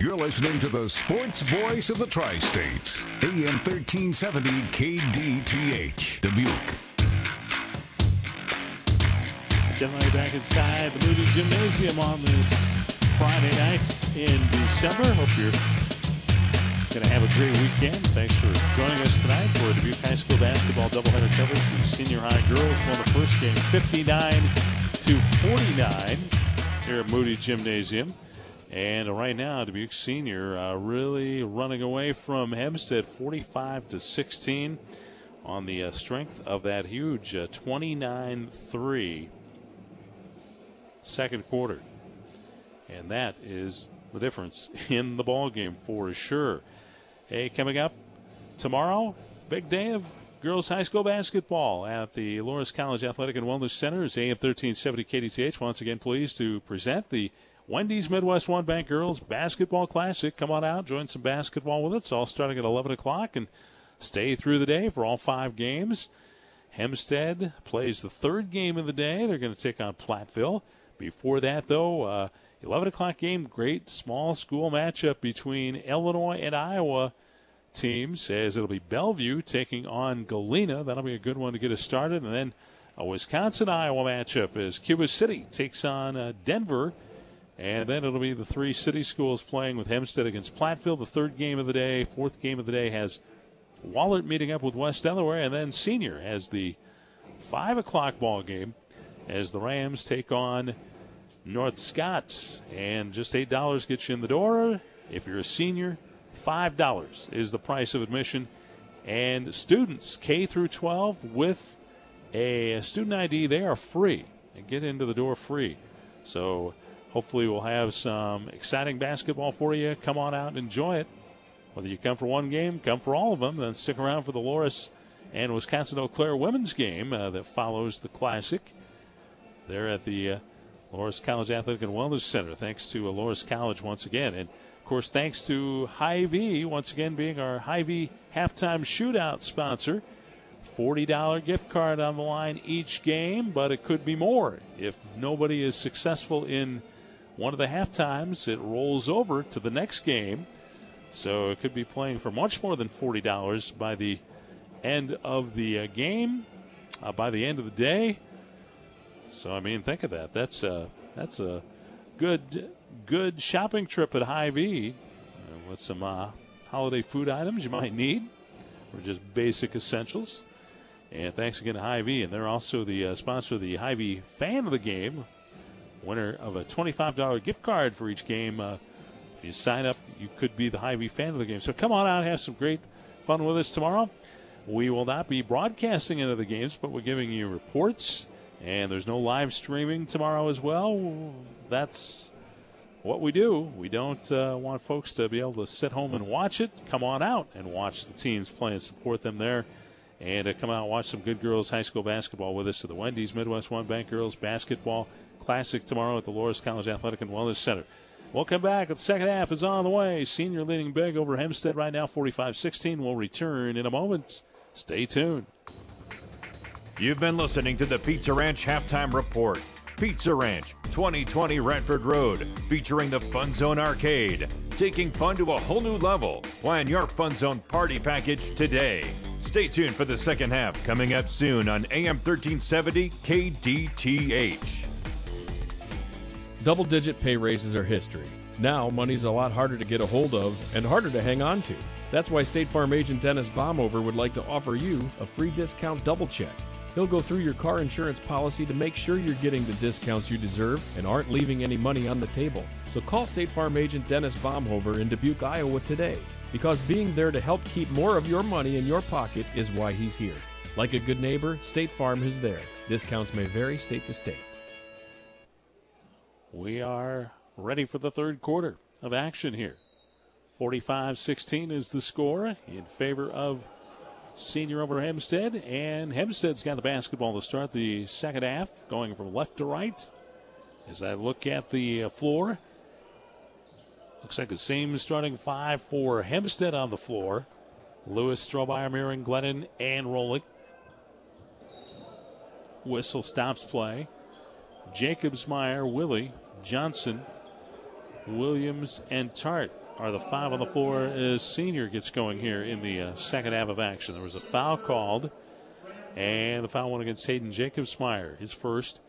You're listening to the sports voice of the Tri-States, AM 1370 KDTH, Dubuque. Gentlemen, back inside the Moody Gymnasium on this Friday night in December. Hope you're going to have a great weekend. Thanks for joining us tonight for Dubuque High School basketball doubleheader coverage. The senior high girls won the first game 59 to 49 here at Moody Gymnasium. And right now, Dubuque Senior uh, really running away from Hempstead 45 to 16 on the uh, strength of that huge 29 uh, 3 second quarter. And that is the difference in the ball game for sure. Hey, coming up tomorrow, big day of girls high school basketball at the Loras College Athletic and Wellness Center. Is AM 1370 KDTH once again pleased to present the Wendy's Midwest One Bank Girls Basketball Classic. Come on out, join some basketball with us, all starting at 11 o'clock, and stay through the day for all five games. Hempstead plays the third game of the day. They're going to take on Platteville. Before that, though, uh, 11 o'clock game, great small school matchup between Illinois and Iowa teams, as it'll be Bellevue taking on Galena. That'll be a good one to get us started. And then a Wisconsin Iowa matchup as Cuba City takes on uh, Denver. And then it'll be the three city schools playing with Hempstead against Platteville. The third game of the day, fourth game of the day has Wahlert meeting up with West Delaware, and then Senior has the five o'clock ball game as the Rams take on North Scott. And just eight dollars gets you in the door. If you're a senior, five dollars is the price of admission. And students K through 12 with a student ID, they are free and get into the door free. So Hopefully, we'll have some exciting basketball for you. Come on out and enjoy it. Whether you come for one game, come for all of them, then stick around for the Loras and Wisconsin Eau Claire women's game uh, that follows the Classic. They're at the uh, Loras College Athletic and Wellness Center. Thanks to uh, Loras College once again. And of course, thanks to Hy-Vee once again being our Hy-Vee halftime shootout sponsor. $40 gift card on the line each game, but it could be more if nobody is successful in one of the half times, it rolls over to the next game. So it could be playing for much more than $40 by the end of the uh, game, uh, by the end of the day. So I mean, think of that. That's a that's a good good shopping trip at Hy-Vee uh, with some uh, holiday food items you might need, or just basic essentials. And thanks again to Hy-Vee, and they're also the uh, sponsor of the Hy-Vee fan of the game, winner of a $25 gift card for each game. Uh, if you sign up, you could be the Hy-Vee fan of the game. So come on out, have some great fun with us tomorrow. We will not be broadcasting into the games, but we're giving you reports. And there's no live streaming tomorrow as well. That's what we do. We don't uh, want folks to be able to sit home and watch it. Come on out and watch the teams play and support them there. And uh, come out and watch some good girls high school basketball with us to the Wendy's Midwest One Bank Girls Basketball Classic tomorrow at the Loras College Athletic and Wellness Center. We'll come back. The second half is on the way. Senior leading big over Hempstead right now, 45-16. We'll return in a moment. Stay tuned. You've been listening to the Pizza Ranch Halftime Report. Pizza Ranch, 2020 Radford Road, featuring the Fun Zone Arcade. Taking fun to a whole new level. Plan your Fun Zone party package today. Stay tuned for the second half coming up soon on AM 1370 KDTH. Double digit pay raises are history. Now, money's a lot harder to get a hold of and harder to hang on to. That's why State Farm agent Dennis Baumhover would like to offer you a free discount double check. He'll go through your car insurance policy to make sure you're getting the discounts you deserve and aren't leaving any money on the table. So call State Farm agent Dennis Baumhover in Dubuque, Iowa today because being there to help keep more of your money in your pocket is why he's here. Like a good neighbor, State Farm is there. Discounts may vary state to state. We are ready for the third quarter of action here. 45 16 is the score in favor of Senior over Hempstead. And Hempstead's got the basketball to start the second half, going from left to right. As I look at the uh, floor, looks like the same starting five for Hempstead on the floor. Lewis, Strohmeyer, Mirren, Glennon, and Rolick. Whistle stops play. Jacobsmeyer, Willie, Johnson, Williams, and Tart are the five on the floor as Senior gets going here in the uh, second half of action. There was a foul called, and the foul went against Hayden Jacobsmeyer, his first,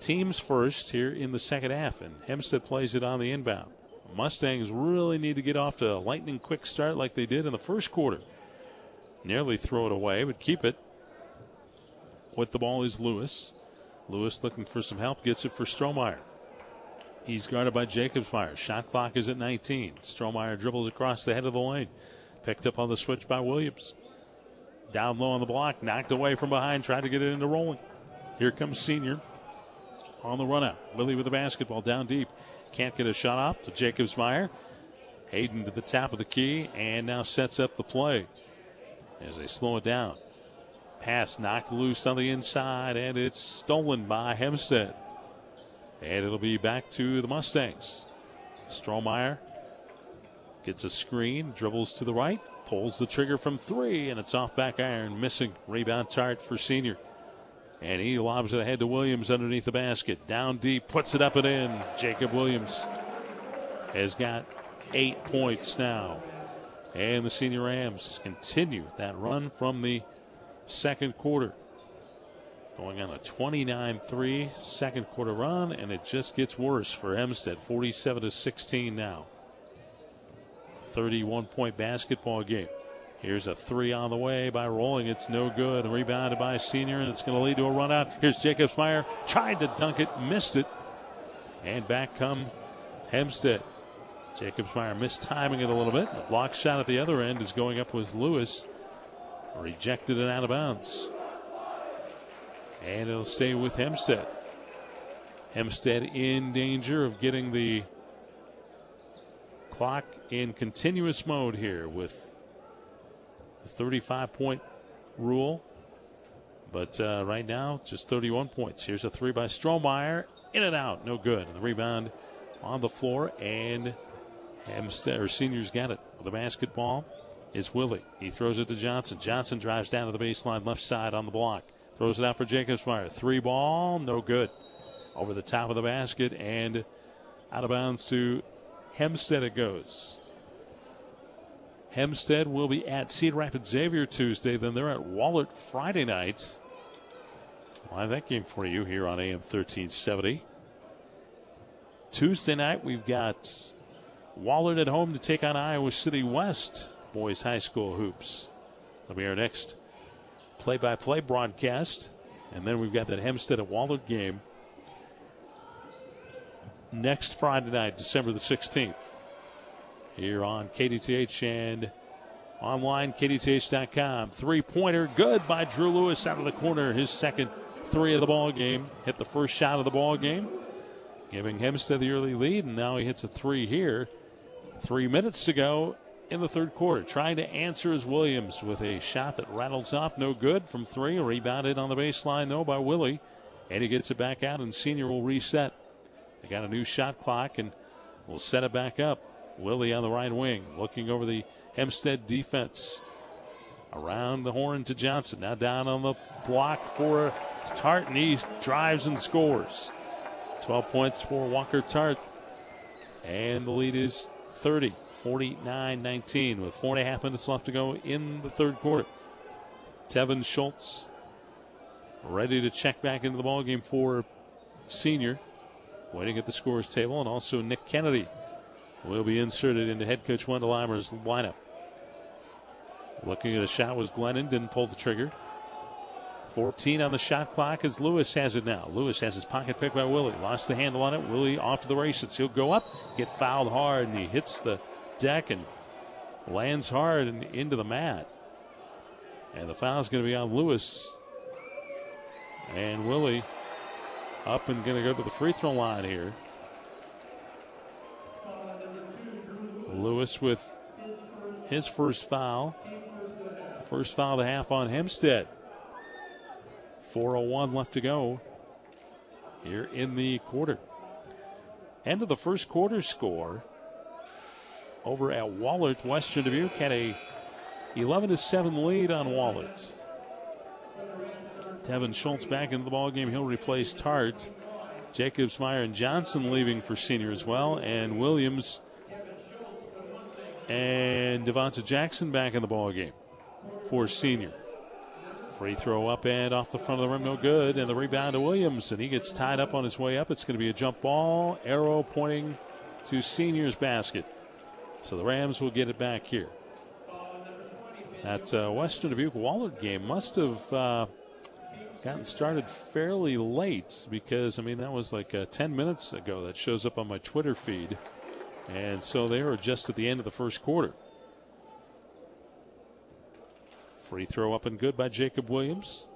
team's first here in the second half, and Hempstead plays it on the inbound. Mustangs really need to get off to a lightning quick start like they did in the first quarter. Nearly throw it away, but keep it. With the ball is Lewis. Lewis looking for some help, gets it for Strohmeyer. He's guarded by Jacobsmeyer. Shot clock is at 19. Strohmeyer dribbles across the head of the lane. Picked up on the switch by Williams. Down low on the block, knocked away from behind, tried to get it into rolling. Here comes Senior on the run out. Willie with the basketball down deep. Can't get a shot off to Jacobsmeyer. Hayden to the top of the key and now sets up the play as they slow it down. Pass knocked loose on the inside and it's stolen by Hempstead. And it'll be back to the Mustangs. Strohmeyer gets a screen, dribbles to the right, pulls the trigger from three, and it's off back iron, missing. Rebound Tart for senior. And he lobs it ahead to Williams underneath the basket. Down deep, puts it up and in. Jacob Williams has got eight points now. And the senior Rams continue that run from the second quarter. Going on a 29 3 second quarter run, and it just gets worse for Hempstead. 47 to 16 now. 31 point basketball game. Here's a three on the way by Rolling. It's no good. Rebounded by Senior, and it's going to lead to a run out. Here's Jacobsmeyer. Tried to dunk it, missed it. And back come Hempstead. Jacobsmeyer missed timing it a little bit. The block shot at the other end is going up with Lewis. Rejected it out of bounds. And it'll stay with Hempstead. Hempstead in danger of getting the clock in continuous mode here with the 35 point rule. But uh, right now, just 31 points. Here's a three by Strohmeyer. In and out. No good. And the rebound on the floor. And Hempstead, or seniors got it. With the basketball is Willie. He throws it to Johnson. Johnson drives down to the baseline, left side on the block. Throws it out for Jacobsmeyer. Three ball, no good. Over the top of the basket and out of bounds to Hempstead it goes. Hempstead will be at Cedar Rapids Xavier Tuesday. Then they're at Wahlert Friday nights. Have that game for you here on AM 1370. Tuesday night, we've got Wahlert at home to take on Iowa City West boys high school hoops. That'll be our next play by play broadcast. And then we've got that Hempstead at Wahlert game next Friday night, December the 16th, here on KDTH and online, KDTH.com. Three pointer, good by Drew Lewis out of the corner. His second three of the ball game. Hit the first shot of the ball game, giving Hempstead the early lead, and now he hits a three here. Three minutes to go in the third quarter. Trying to answer is Williams with a shot that rattles off, no good from three. Rebounded on the baseline though by Willie, and he gets it back out, and Senior will reset. They got a new shot clock, and will set it back up. Willie on the right wing, looking over the Hempstead defense. Around the horn to Johnson. Now down on the block for Tartan. He drives and scores. 12 points for Walker Tart. And the lead is 30, 49 19, with four and a half minutes left to go in the third quarter. Tevin Schultz ready to check back into the ballgame for senior. Waiting at the scores table, and also Nick Kennedy will be inserted into head coach Wendell Eimer's lineup. Looking at a shot was Glennon, didn't pull the trigger. 14 on the shot clock as Lewis has it now. Lewis has his pocket picked by Willie. Lost the handle on it. Willie off to the races. He'll go up, get fouled hard, and he hits the deck and lands hard and into the mat. And the foul is going to be on Lewis. And Willie up and going to go to the free throw line here. Lewis with his first foul. First foul of the half on Hempstead. 4.01 left to go here in the quarter. End of the first quarter score over at Wahlert. Western Dubuque had a 11 to 7 lead on Wahlert. Tevin Schultz back into the ball game. He'll replace Tart. Jacobs, Meyer, and Johnson leaving for senior as well, and Williams and Devonta Jackson back in the ball game for senior. Free throw up and off the front of the rim, no good. And the rebound to Williams, and he gets tied up on his way up. It's going to be a jump ball. Arrow pointing to senior's basket. So the Rams will get it back here. That uh, Western Dubuque Wahlert game must have uh, gotten started fairly late because, I mean, that was like uh, 10 minutes ago. That shows up on my Twitter feed. And so they were just at the end of the first quarter. Free throw up and good by Jacob Williams.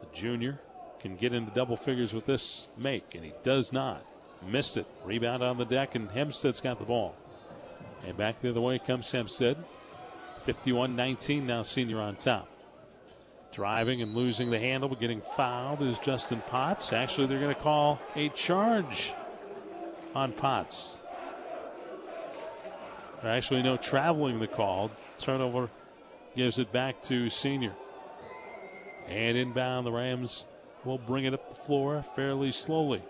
The junior can get into double figures with this make, and he does not. Missed it. Rebound on the deck, and Hempstead's got the ball. And back the other way comes Hempstead. 51 19 now, senior on top. Driving and losing the handle, but getting fouled is Justin Potts. Actually, they're going to call a charge on Potts. Actually, no traveling the call. Turnover gives it back to senior. And inbound, the Rams will bring it up the floor fairly slowly.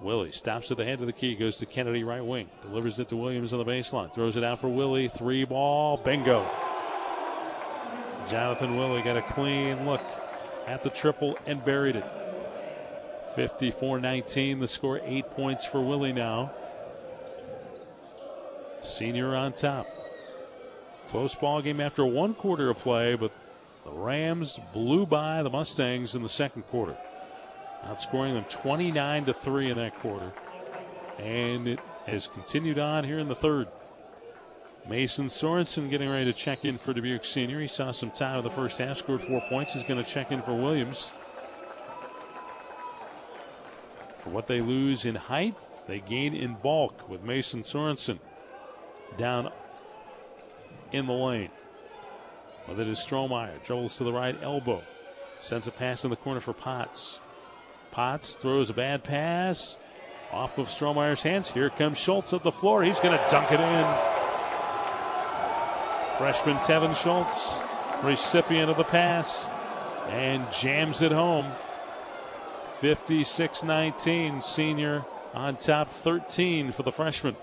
Willie stops at the head of the key, goes to Kennedy right wing, delivers it to Williams on the baseline, throws it out for Willie, three ball, bingo. Jonathan Willie got a clean look at the triple and buried it. 54 19, the score, eight points for Willie now. Senior on top. Close ball game after one quarter of play, but the Rams blew by the Mustangs in the second quarter, outscoring them 29 to three in that quarter, and it has continued on here in the third. Mason Sorensen getting ready to check in for Dubuque Senior. He saw some time in the first half, scored four points. He's going to check in for Williams. For what they lose in height, they gain in bulk with Mason Sorensen down in the lane. Well, that is Strohmeyer. Dribbles to the right elbow. Sends a pass in the corner for Potts. Potts throws a bad pass off of Strohmeyer's hands. Here comes Schultz at the floor. He's going to dunk it in. Freshman Tevin Schultz, recipient of the pass, and jams it home. 56 19. Senior on top 13 for the freshman.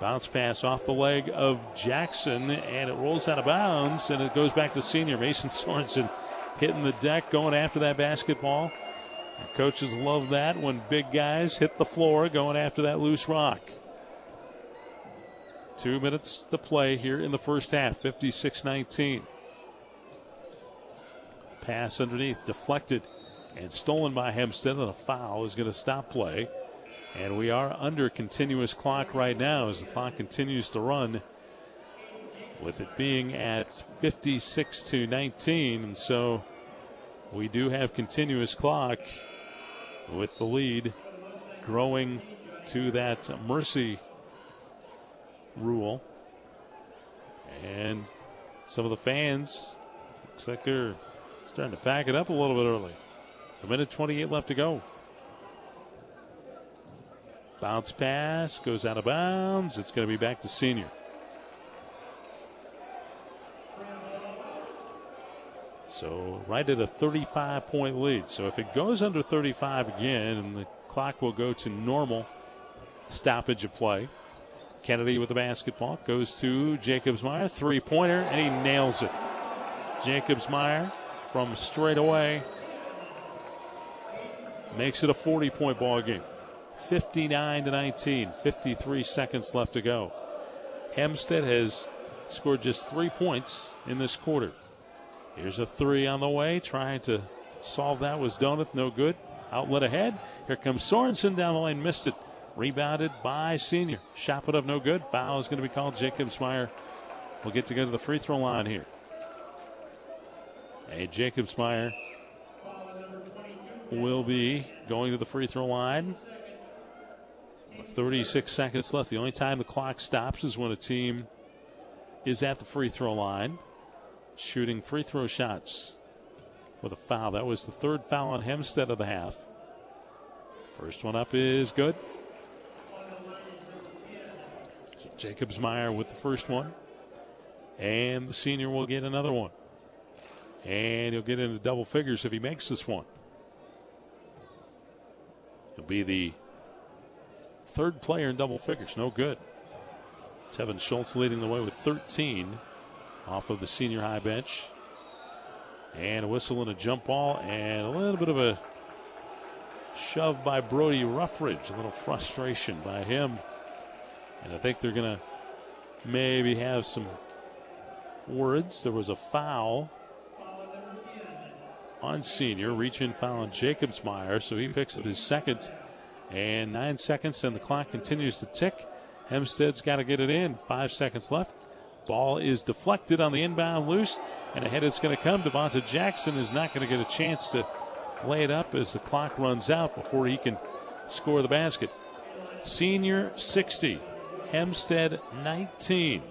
Bounce pass off the leg of Jackson, and it rolls out of bounds, and it goes back to senior Mason Sorensen hitting the deck, going after that basketball. Coaches love that when big guys hit the floor, going after that loose rock. Two minutes to play here in the first half, 56 19. Pass underneath, deflected and stolen by Hempstead, and a foul is going to stop play. And we are under continuous clock right now as the clock continues to run, with it being at 56 to 19. And so we do have continuous clock with the lead growing to that mercy rule. And some of the fans looks like they're starting to pack it up a little bit early. A minute 28 left to go. Bounce pass goes out of bounds. It's going to be back to senior. So right at a 35 point lead. So if it goes under 35 again, and the clock will go to normal stoppage of play. Kennedy with the basketball goes to Jacobsmeyer, three pointer, and he nails it. Jacobsmeyer from straight away makes it a 40 point ball game. 59 to 19. 53 seconds left to go. Hempstead has scored just three points in this quarter. Here's a three on the way. Trying to solve that was Donath. No good. Outlet ahead. Here comes Sorensen down the lane. Missed it. Rebounded by Senior. Shot put up no good. Foul is going to be called. Jacob Jacobsmeyer will get to go to the free throw line here. A Jacobsmeyer will be going to the free throw line. 36 seconds left. The only time the clock stops is when a team is at the free throw line shooting free throw shots with a foul. That was the third foul on Hempstead of the half. First one up is good. So Jacobsmeyer with the first one. And the senior will get another one. And he'll get into double figures if he makes this one. He'll be the third player in double figures. No good. Tevin Schultz leading the way with 13 off of the senior high bench. And a whistle and a jump ball and a little bit of a shove by Brody Ruffridge. A little frustration by him. And I think they're going to maybe have some words. There was a foul on senior. Reach in foul on Jacobsmeyer. So he picks up his second. And nine seconds, and the clock continues to tick. Hempstead's got to get it in. Five seconds left. Ball is deflected on the inbound loose, and ahead it's going to come. Devonta Jackson is not going to get a chance to lay it up as the clock runs out before he can score the basket. Senior 60, Hempstead 19.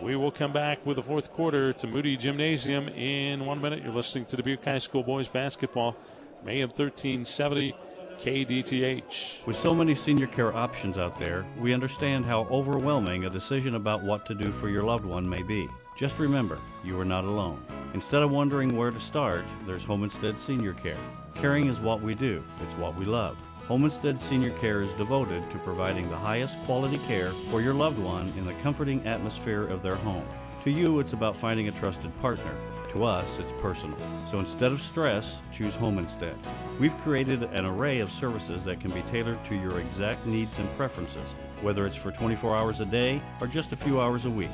We will come back with the fourth quarter to Moody Gymnasium in one minute. You're listening to Dubuque High School Boys Basketball, May of 1370. KDTH. With so many senior care options out there, we understand how overwhelming a decision about what to do for your loved one may be. Just remember, you are not alone. Instead of wondering where to start, there's Home Instead Senior Care. Caring is what we do, it's what we love. Home Instead Senior Care is devoted to providing the highest quality care for your loved one in the comforting atmosphere of their home. To you, it's about finding a trusted partner. To us, it's personal. So instead of stress, choose home instead. We've created an array of services that can be tailored to your exact needs and preferences, whether it's for 24 hours a day or just a few hours a week.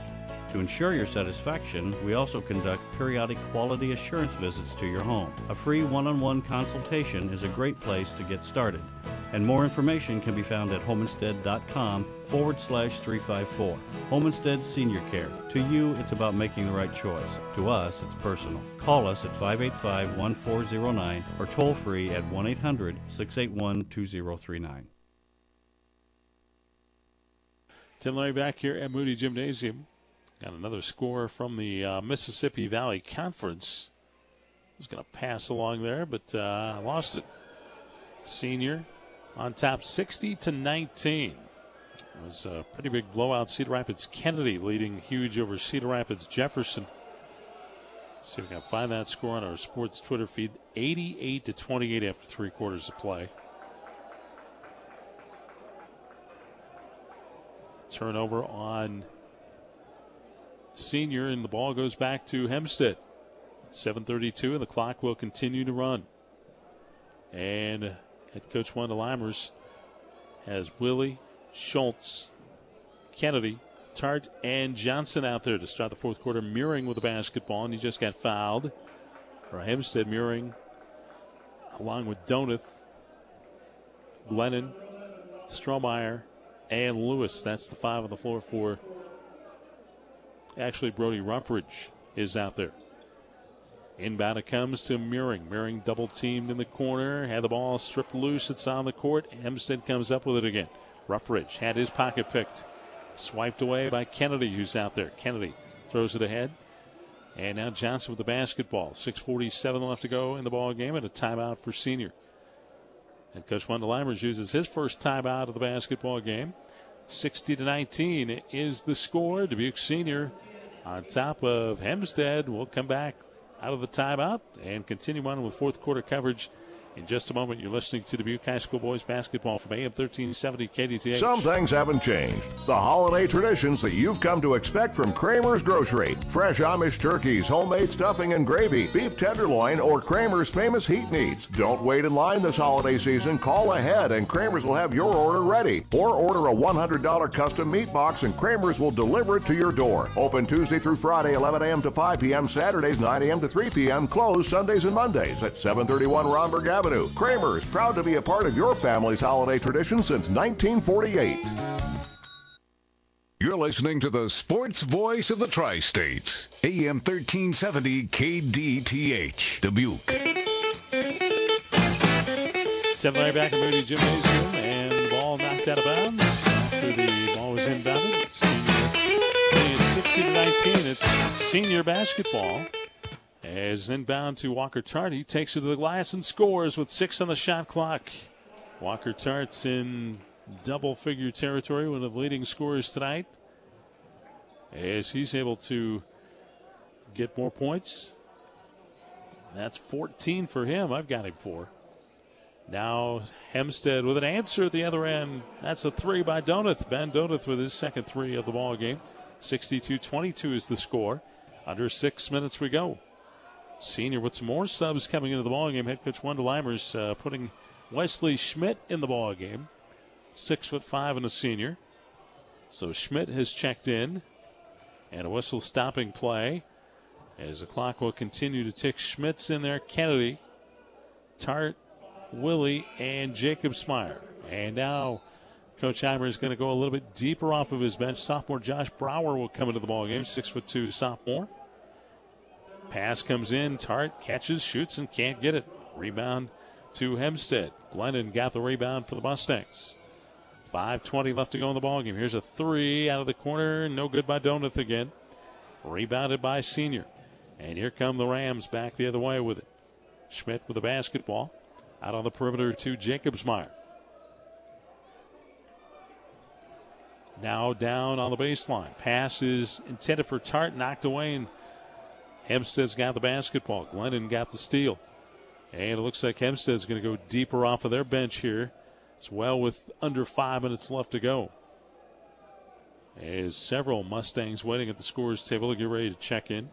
To ensure your satisfaction, we also conduct periodic quality assurance visits to your home. A free one on one consultation is a great place to get started, and more information can be found at homeinstead.com forward slash 354. Home Instead Senior Care. To you, it's about making the right choice. To us, it's personal. Call us at 585 1409 or toll free at 1 800 681 2039. Tim Larry back here at Moody Gymnasium. Got another score from the uh, Mississippi Valley Conference. Was going to pass along there, but uh, lost it. Senior on top 60 to 19. It was a pretty big blowout. Cedar Rapids Kennedy leading huge over Cedar Rapids Jefferson. Let's see if we can find that score on our sports Twitter feed. 88 to 28 after three quarters of play. Turnover on senior, and the ball goes back to Hempstead. 7:32, and the clock will continue to run. And head coach Wendell Eimers has Willie, Schultz, Kennedy, Tart, and Johnson out there to start the fourth quarter. Muring with the basketball, and he just got fouled. For Hempstead, Muring, along with Donath, Glennon, Strohmeyer, and Lewis. That's the five on the floor for Actually, Brody Ruffridge is out there. Inbound it comes to Muring. Muring double teamed in the corner. Had the ball stripped loose. It's on the court. Hempstead comes up with it again. Ruffridge had his pocket picked. Swiped away by Kennedy, who's out there. Kennedy throws it ahead. And now Johnson with the basketball. 6.47 left to go in the ball game, and a timeout for senior. And Coach Wendell Eimers uses his first timeout of the basketball game. 60 to 19 is the score. Dubuque Senior on top of Hempstead. We'll come back out of the timeout and continue on with fourth quarter coverage In just a moment, you're listening to Dubuque High School Boys Basketball from AM 1370 KDTH. Some things haven't changed. The holiday traditions that you've come to expect from Kramer's Grocery. Fresh Amish turkeys, homemade stuffing and gravy, beef tenderloin, or Kramer's famous heat needs. Don't wait in line this holiday season. Call ahead and Kramer's will have your order ready. Or order a $100 custom meat box and Kramer's will deliver it to your door. Open Tuesday through Friday, 11 a.m. to 5 p.m., Saturdays, 9 a.m. to 3 p.m., closed Sundays and Mondays at 731 Rhomberg Avenue. Kramer's, proud to be a part of your family's holiday tradition since 1948. You're listening to the sports voice of the Tri-States, AM 1370 KDTH, Dubuque. Seven right back at Moody Gymnasium, and the ball knocked out of bounds after the ball was inbounded. It's, it's 60 to 19. It's senior basketball. As inbound to Walker Tart. He takes it to the glass and scores with six on the shot clock. Walker Tart's in double figure territory, one of the leading scorers tonight. As he's able to get more points. That's 14 for him. I've got him four. Now Hempstead with an answer at the other end. That's a three by Donath. Ben Donath with his second three of the ball game. 62-22 is the score. Under six minutes we go. Senior with some more subs coming into the ball game. Head coach Wendell Eimers uh, putting Wesley Schmidt in the ball game. Six foot five and a senior. So Schmidt has checked in. And a whistle stopping play. As the clock will continue to tick. Schmidt's in there. Kennedy, Tart, Willie, and Jacobsmeyer. And now Coach Eimer is going to go a little bit deeper off of his bench. Sophomore Josh Brower will come into the ball game. Six foot two sophomore. Pass comes in. Tart catches, shoots, and can't get it. Rebound to Hempstead. Glennon got the rebound for the Mustangs. 5.20 left to go in the ballgame. Here's a three out of the corner. No good by Donath again. Rebounded by Senior. And here come the Rams back the other way with it. Schmidt with the basketball. Out on the perimeter to Jacobsmeyer. Now down on the baseline. Pass is intended for Tart, knocked away, and Hempstead's got the basketball. Glennon got the steal. And it looks like Hempstead's going to go deeper off of their bench here. It's well with under five minutes left to go. There's several Mustangs waiting at the scores table to get ready to check in.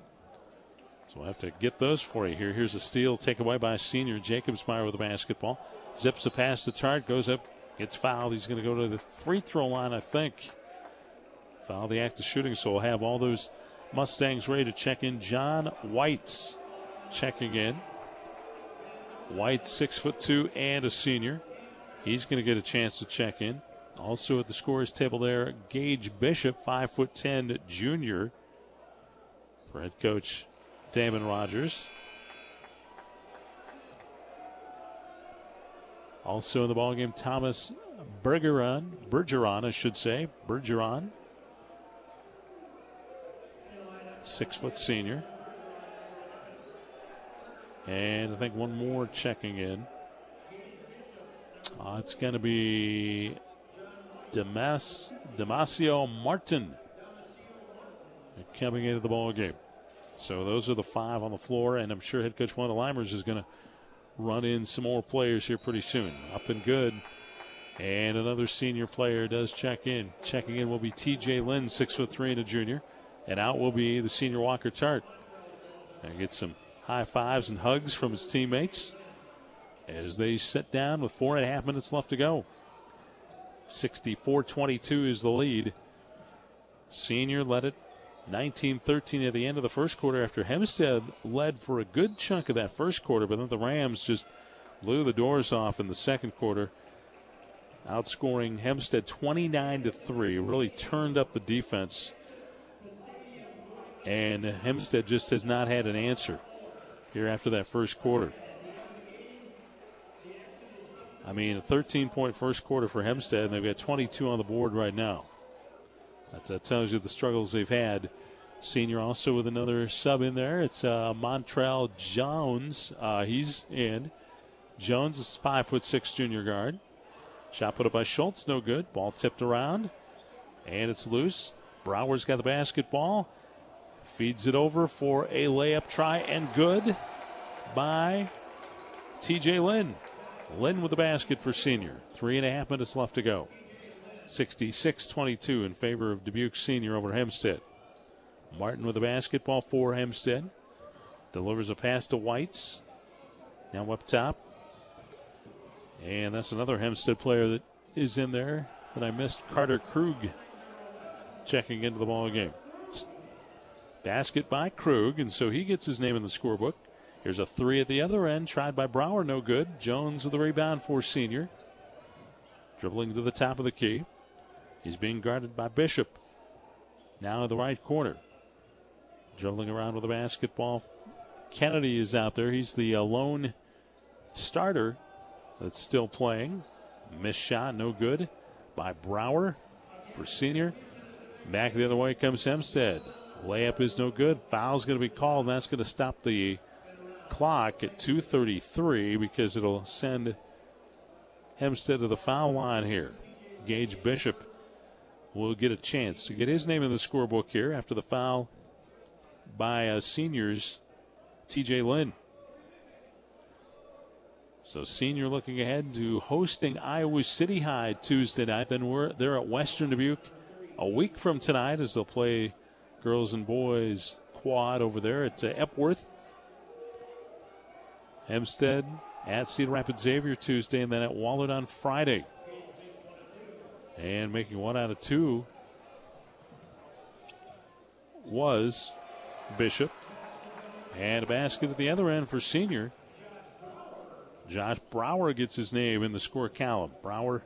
So we'll have to get those for you here. Here's a steal taken away by senior Jacobsmeyer with the basketball. Zips a pass to Tart, goes up, gets fouled. He's going to go to the free throw line, I think. Foul the act of shooting, so we'll have all those Mustangs ready to check in. John White's checking in. White, six foot two and a senior. He's going to get a chance to check in. Also at the scores table there, Gage Bishop, five foot ten junior. For head coach Damon Rogers. Also in the ballgame, Thomas Bergeron, Bergeron, I should say, Bergeron, six foot senior. And I think one more checking in. Uh, it's going to be Damas, Damasio Martin coming into the ball game. So those are the five on the floor, and I'm sure head coach Wendell Eimers is going to run in some more players here pretty soon. Up and good. And another senior player does check in. Checking in will be T.J. Lynn, six foot three and a junior, and out will be the senior Walker Tart. And get some high fives and hugs from his teammates as they sit down with four and a half minutes left to go. 64-22 is the lead. Senior led it 19-13 at the end of the first quarter after Hempstead led for a good chunk of that first quarter, but then the Rams just blew the doors off in the second quarter, outscoring Hempstead 29 3. Really turned up the defense. And Hempstead just has not had an answer here after that first quarter. I mean, a 13 point first quarter for Hempstead, and they've got 22 on the board right now. That, that tells you the struggles they've had. Senior also with another sub in there. It's uh, Montrell Jones. Uh, he's in. Jones is five foot six junior guard. Shot put up by Schultz, no good. Ball tipped around, and it's loose. Brower's got the basketball. Feeds it over for a layup try and good by TJ Lynn. Lynn with the basket for senior. Three and a half minutes left to go. 66 22 in favor of Dubuque Senior over Hempstead. Martin with the basketball for Hempstead. Delivers a pass to Whites. Now up top. And that's another Hempstead player that is in there that I missed. Carter Krug checking into the ball game. Basket by Krug, and so he gets his name in the scorebook. Here's a three at the other end, tried by Brower, no good. Jones with the rebound for senior. Dribbling to the top of the key. He's being guarded by Bishop. Now in the right corner. Dribbling around with the basketball. Kennedy is out there. He's the uh, lone starter that's still playing. Missed shot, no good by Brower for senior. Back the other way comes Hempstead. Layup is no good. Foul's going to be called, that's going to stop the clock at 2:33 because it'll send Hempstead to the foul line here. Gage Bishop will get a chance to get his name in the scorebook here after the foul by uh, seniors T.J. Lynn. So senior looking ahead to hosting Iowa City High Tuesday night. Then we're they're at Western Dubuque a week from tonight as they'll play girls and boys quad over there at uh, Epworth. Hempstead at Cedar Rapids Xavier Tuesday, and then at Wahlert on Friday. And making one out of two was Bishop. And a basket at the other end for senior. Josh Brower gets his name in the score column. Brower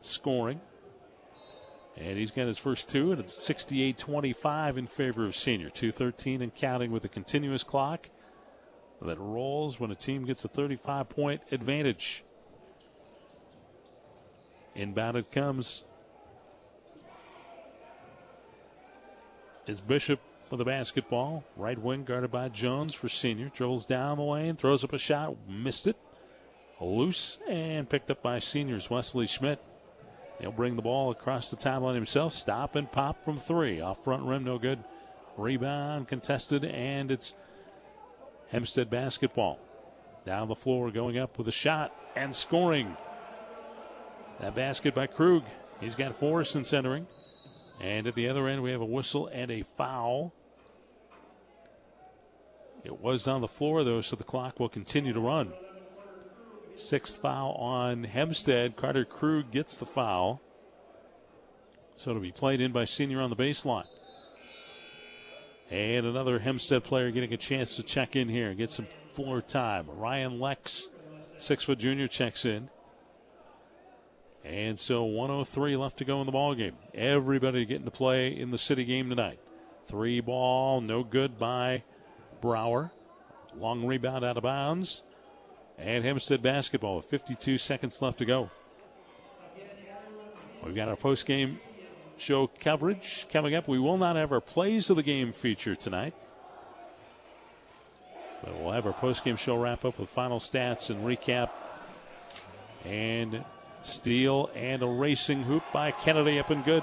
scoring. And he's got his first two, and it's 68 25 in favor of senior. 213 and counting with a continuous clock that rolls when a team gets a 35 point advantage. Inbound it comes. Is Bishop with the basketball. Right wing guarded by Jones for senior. Dribbles down the lane, throws up a shot, missed it. Loose and picked up by seniors Wesley Schmidt. He'll bring the ball across the timeline himself. Stop and pop from three. Off front rim, no good. Rebound contested, and it's Hempstead basketball. Down the floor, going up with a shot and scoring. That basket by Krug. He's got Forrest centering. And at the other end, we have a whistle and a foul. It was on the floor, though, so the clock will continue to run. Sixth foul on Hempstead. Carter Krug gets the foul. So it'll be played in by senior on the baseline. And another Hempstead player getting a chance to check in here get some floor time. Ryan Lex, six foot junior, checks in. And so 103 left to go in the ball game. Everybody getting to play in the city game tonight. Three ball, no good by Brower. Long rebound out of bounds. And Hempstead basketball with 52 seconds left to go. We've got our post game show coverage coming up. We will not have our plays of the game feature tonight. But we'll have our post game show wrap up with final stats and recap. And steal and a racing hoop by Kennedy up and good.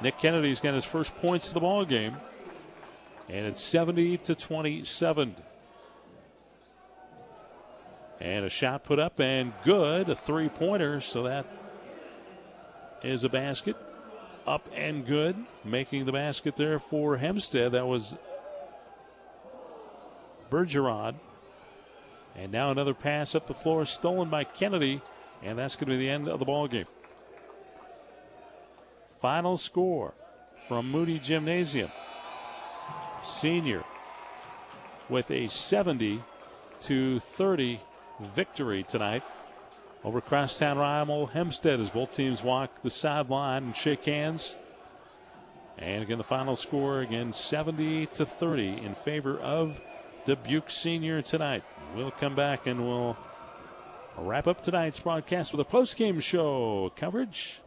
Nick Kennedy's got his first points of the ball game. And it's 70 to 27. And a shot put up and good. A three pointer. So that is a basket. Up and good. Making the basket there for Hempstead. That was Bergeron. And now another pass up the floor stolen by Kennedy. And that's going to be the end of the ball game. Final score from Moody Gymnasium. Senior with a 70 to 30 victory tonight over crosstown rival Hempstead as both teams walk the sideline and shake hands. And again, the final score again 70 to 30 in favor of Dubuque Senior tonight. We'll come back and we'll wrap up tonight's broadcast with a post-game show coverage.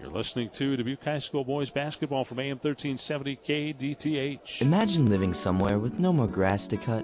You're listening to Dubuque High School boys basketball from AM 1370 KDTH. Imagine living somewhere with no more grass to cut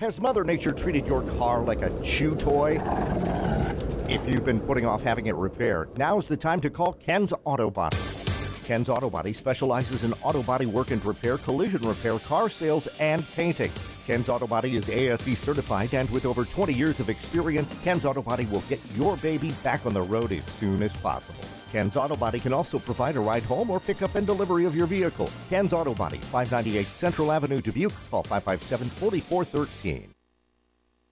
Has Mother Nature treated your car like a chew toy? If you've been putting off having it repaired, now's the time to call Ken's Auto Body. Ken's Auto Body specializes in auto body work and repair, collision repair, car sales, and painting. Ken's Auto Body is ASE certified, and with over 20 years of experience, Ken's Auto Body will get your baby back on the road as soon as possible. Ken's Auto Body can also provide a ride home or pickup and delivery of your vehicle. Ken's Auto Body, 598 Central Avenue, Dubuque. Call 557 4413.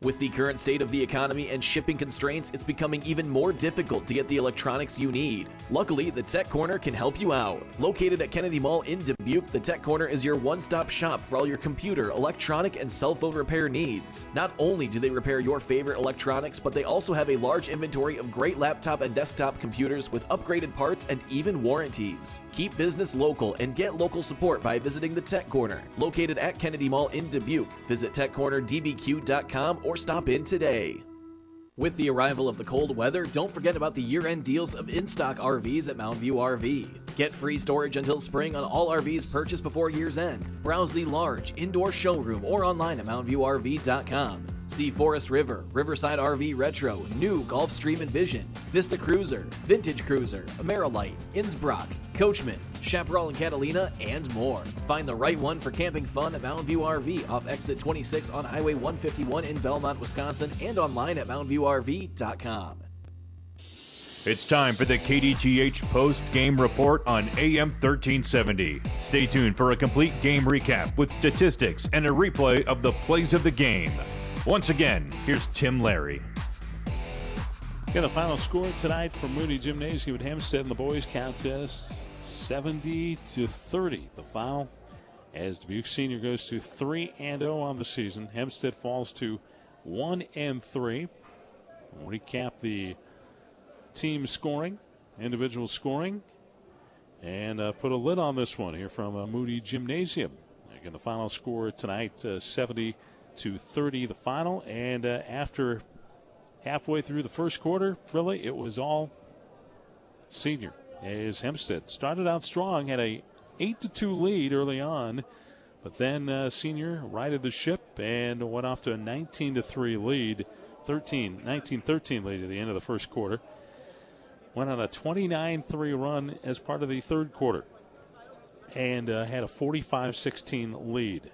With the current state of the economy and shipping constraints, it's becoming even more difficult to get the electronics you need. Luckily, the Tech Corner can help you out. Located at Kennedy Mall in Dubuque, the Tech Corner is your one stop shop for all your computer, electronic, and cell phone repair needs. Not only do they repair your favorite electronics, but they also have a large inventory of great laptop and desktop computers with upgraded parts and even warranties. Keep business local and get local support by visiting the Tech Corner. Located at Kennedy Mall in Dubuque, visit techcornerdbq.com or stop in today. With the arrival of the cold weather, don't forget about the year-end deals of in-stock RVs at Mountain View RV. Get free storage until spring on all RVs purchased before year's end. Browse the large indoor showroom or online at mountainviewrv.com. See Forest River, Riverside RV Retro, new Gulfstream Envision, Vista Cruiser, Vintage Cruiser, Amerilite, Innsbruck, Coachmen, Chaparral and Catalina, and more. Find the right one for camping fun at Mountain View RV off exit 26 on Highway 151 in Belmont, Wisconsin, and online at mountainviewrv.com. It's time for the KDTH post game report on AM 1370. Stay tuned for a complete game recap with statistics and a replay of the plays of the game. Once again, here's Tim Larry. Okay, the final score tonight for Moody Gymnasium at Hempstead in the boys contest 70 to 30. The final as Dubuque Senior goes to 3 and 0 on the season. Hempstead falls to 1 and 3. We'll recap the team scoring, individual scoring, and uh, put a lid on this one here from uh, Moody Gymnasium. Again, the final score tonight uh, 70 to 30, the final. And uh, after halfway through the first quarter, really, it was all senior. As Hempstead started out strong, had a 8 to 2 lead early on, but then uh, senior righted the ship and went off to a 19 to 3 lead, 13, 19-13 lead at the end of the first quarter. Went on a 29-3 run as part of the third quarter, and uh, had a 45-16 lead.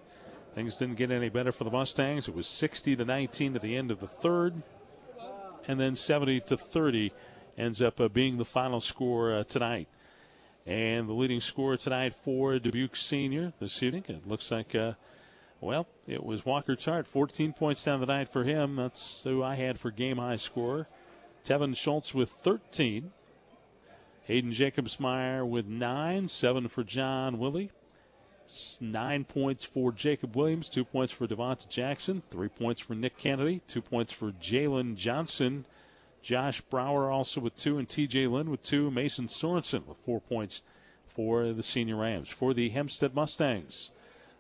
Things didn't get any better for the Mustangs. It was 60 to 19 at the end of the third, and then 70 to 30 ends up uh, being the final score uh, tonight. And the leading scorer tonight for Dubuque Senior this evening, it looks like, uh, well, it was Walker Tart, 14 points down the night for him. That's who I had for game high scorer. Tevin Schultz with 13. Hayden Jacobsmeyer with 9. 7 for John Willie. Nine points for Jacob Williams, two points for Devonta Jackson, three points for Nick Kennedy, two points for Jalen Johnson, Josh Brower also with two, and TJ Lynn with two, Mason Sorensen with four points for the senior Rams. For the Hempstead Mustangs,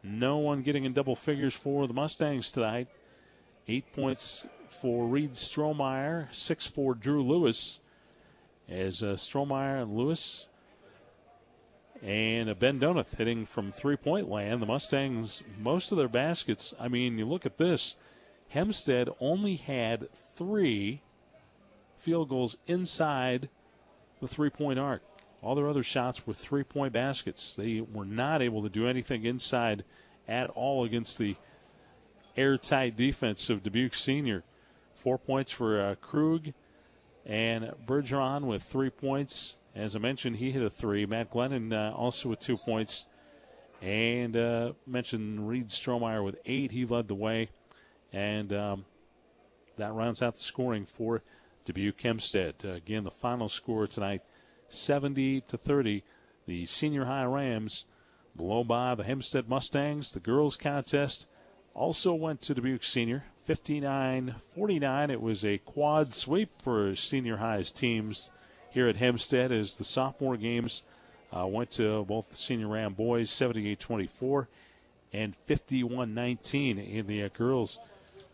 no one getting in double figures for the Mustangs tonight. Eight points for Reed Strohmeyer, six for Drew Lewis, as uh, Strohmeyer and Lewis and Ben Donath hitting from three point land. The Mustangs, most of their baskets, I mean, you look at this, Hempstead only had three field goals inside the three point arc. All their other shots were three point baskets. They were not able to do anything inside at all against the airtight defense of Dubuque Senior. Four points for uh, Krug and Bergeron with three points. As I mentioned, he hit a three. Matt Glennon uh, also with two points. And uh, mentioned Reed Strohmeyer with eight. He led the way. And um, that rounds out the scoring for Dubuque Hempstead. Uh, again, the final score tonight 70 to 30. The senior high Rams blow by the Hempstead Mustangs. The girls contest also went to Dubuque Senior 59-49. It was a quad sweep for senior high's teams here at Hempstead as the sophomore games uh, went to both the senior Ram boys 78-24 and 51-19 in the uh, girls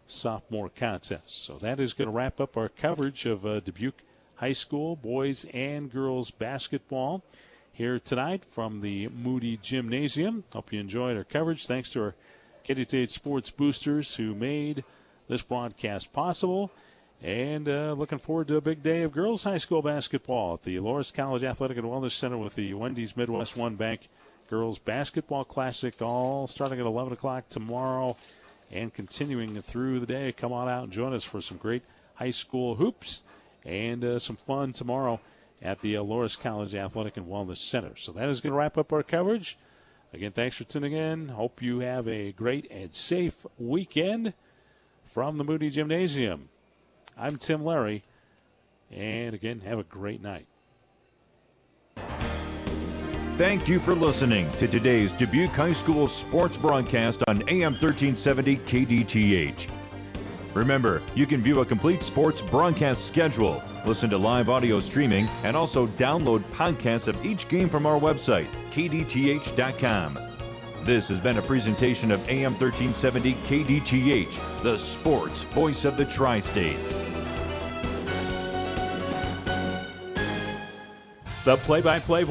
sophomore contest. So that is going to wrap up our coverage of uh, Dubuque High School boys and girls basketball here tonight from the Moody Gymnasium. Hope you enjoyed our coverage. Thanks to our KDTH Sports Boosters who made this broadcast possible. And uh, looking forward to a big day of girls high school basketball at the Loras College Athletic and Wellness Center with the Wendy's Midwest One Bank Girls Basketball Classic, all starting at 11 o'clock tomorrow and continuing through the day. Come on out and join us for some great high school hoops and uh, some fun tomorrow at the uh, Loras College Athletic and Wellness Center. So that is going to wrap up our coverage. Again, thanks for tuning in. Hope you have a great and safe weekend from the Moody Gymnasium. I'm Tim Larry, and again, have a great night. Thank you for listening to today's Dubuque High School sports broadcast on AM 1370 KDTH. Remember, you can view a complete sports broadcast schedule, listen to live audio streaming, and also download podcasts of each game from our website, kdth.com. This has been a presentation of AM 1370 KDTH, the sports voice of the Tri States. The play by play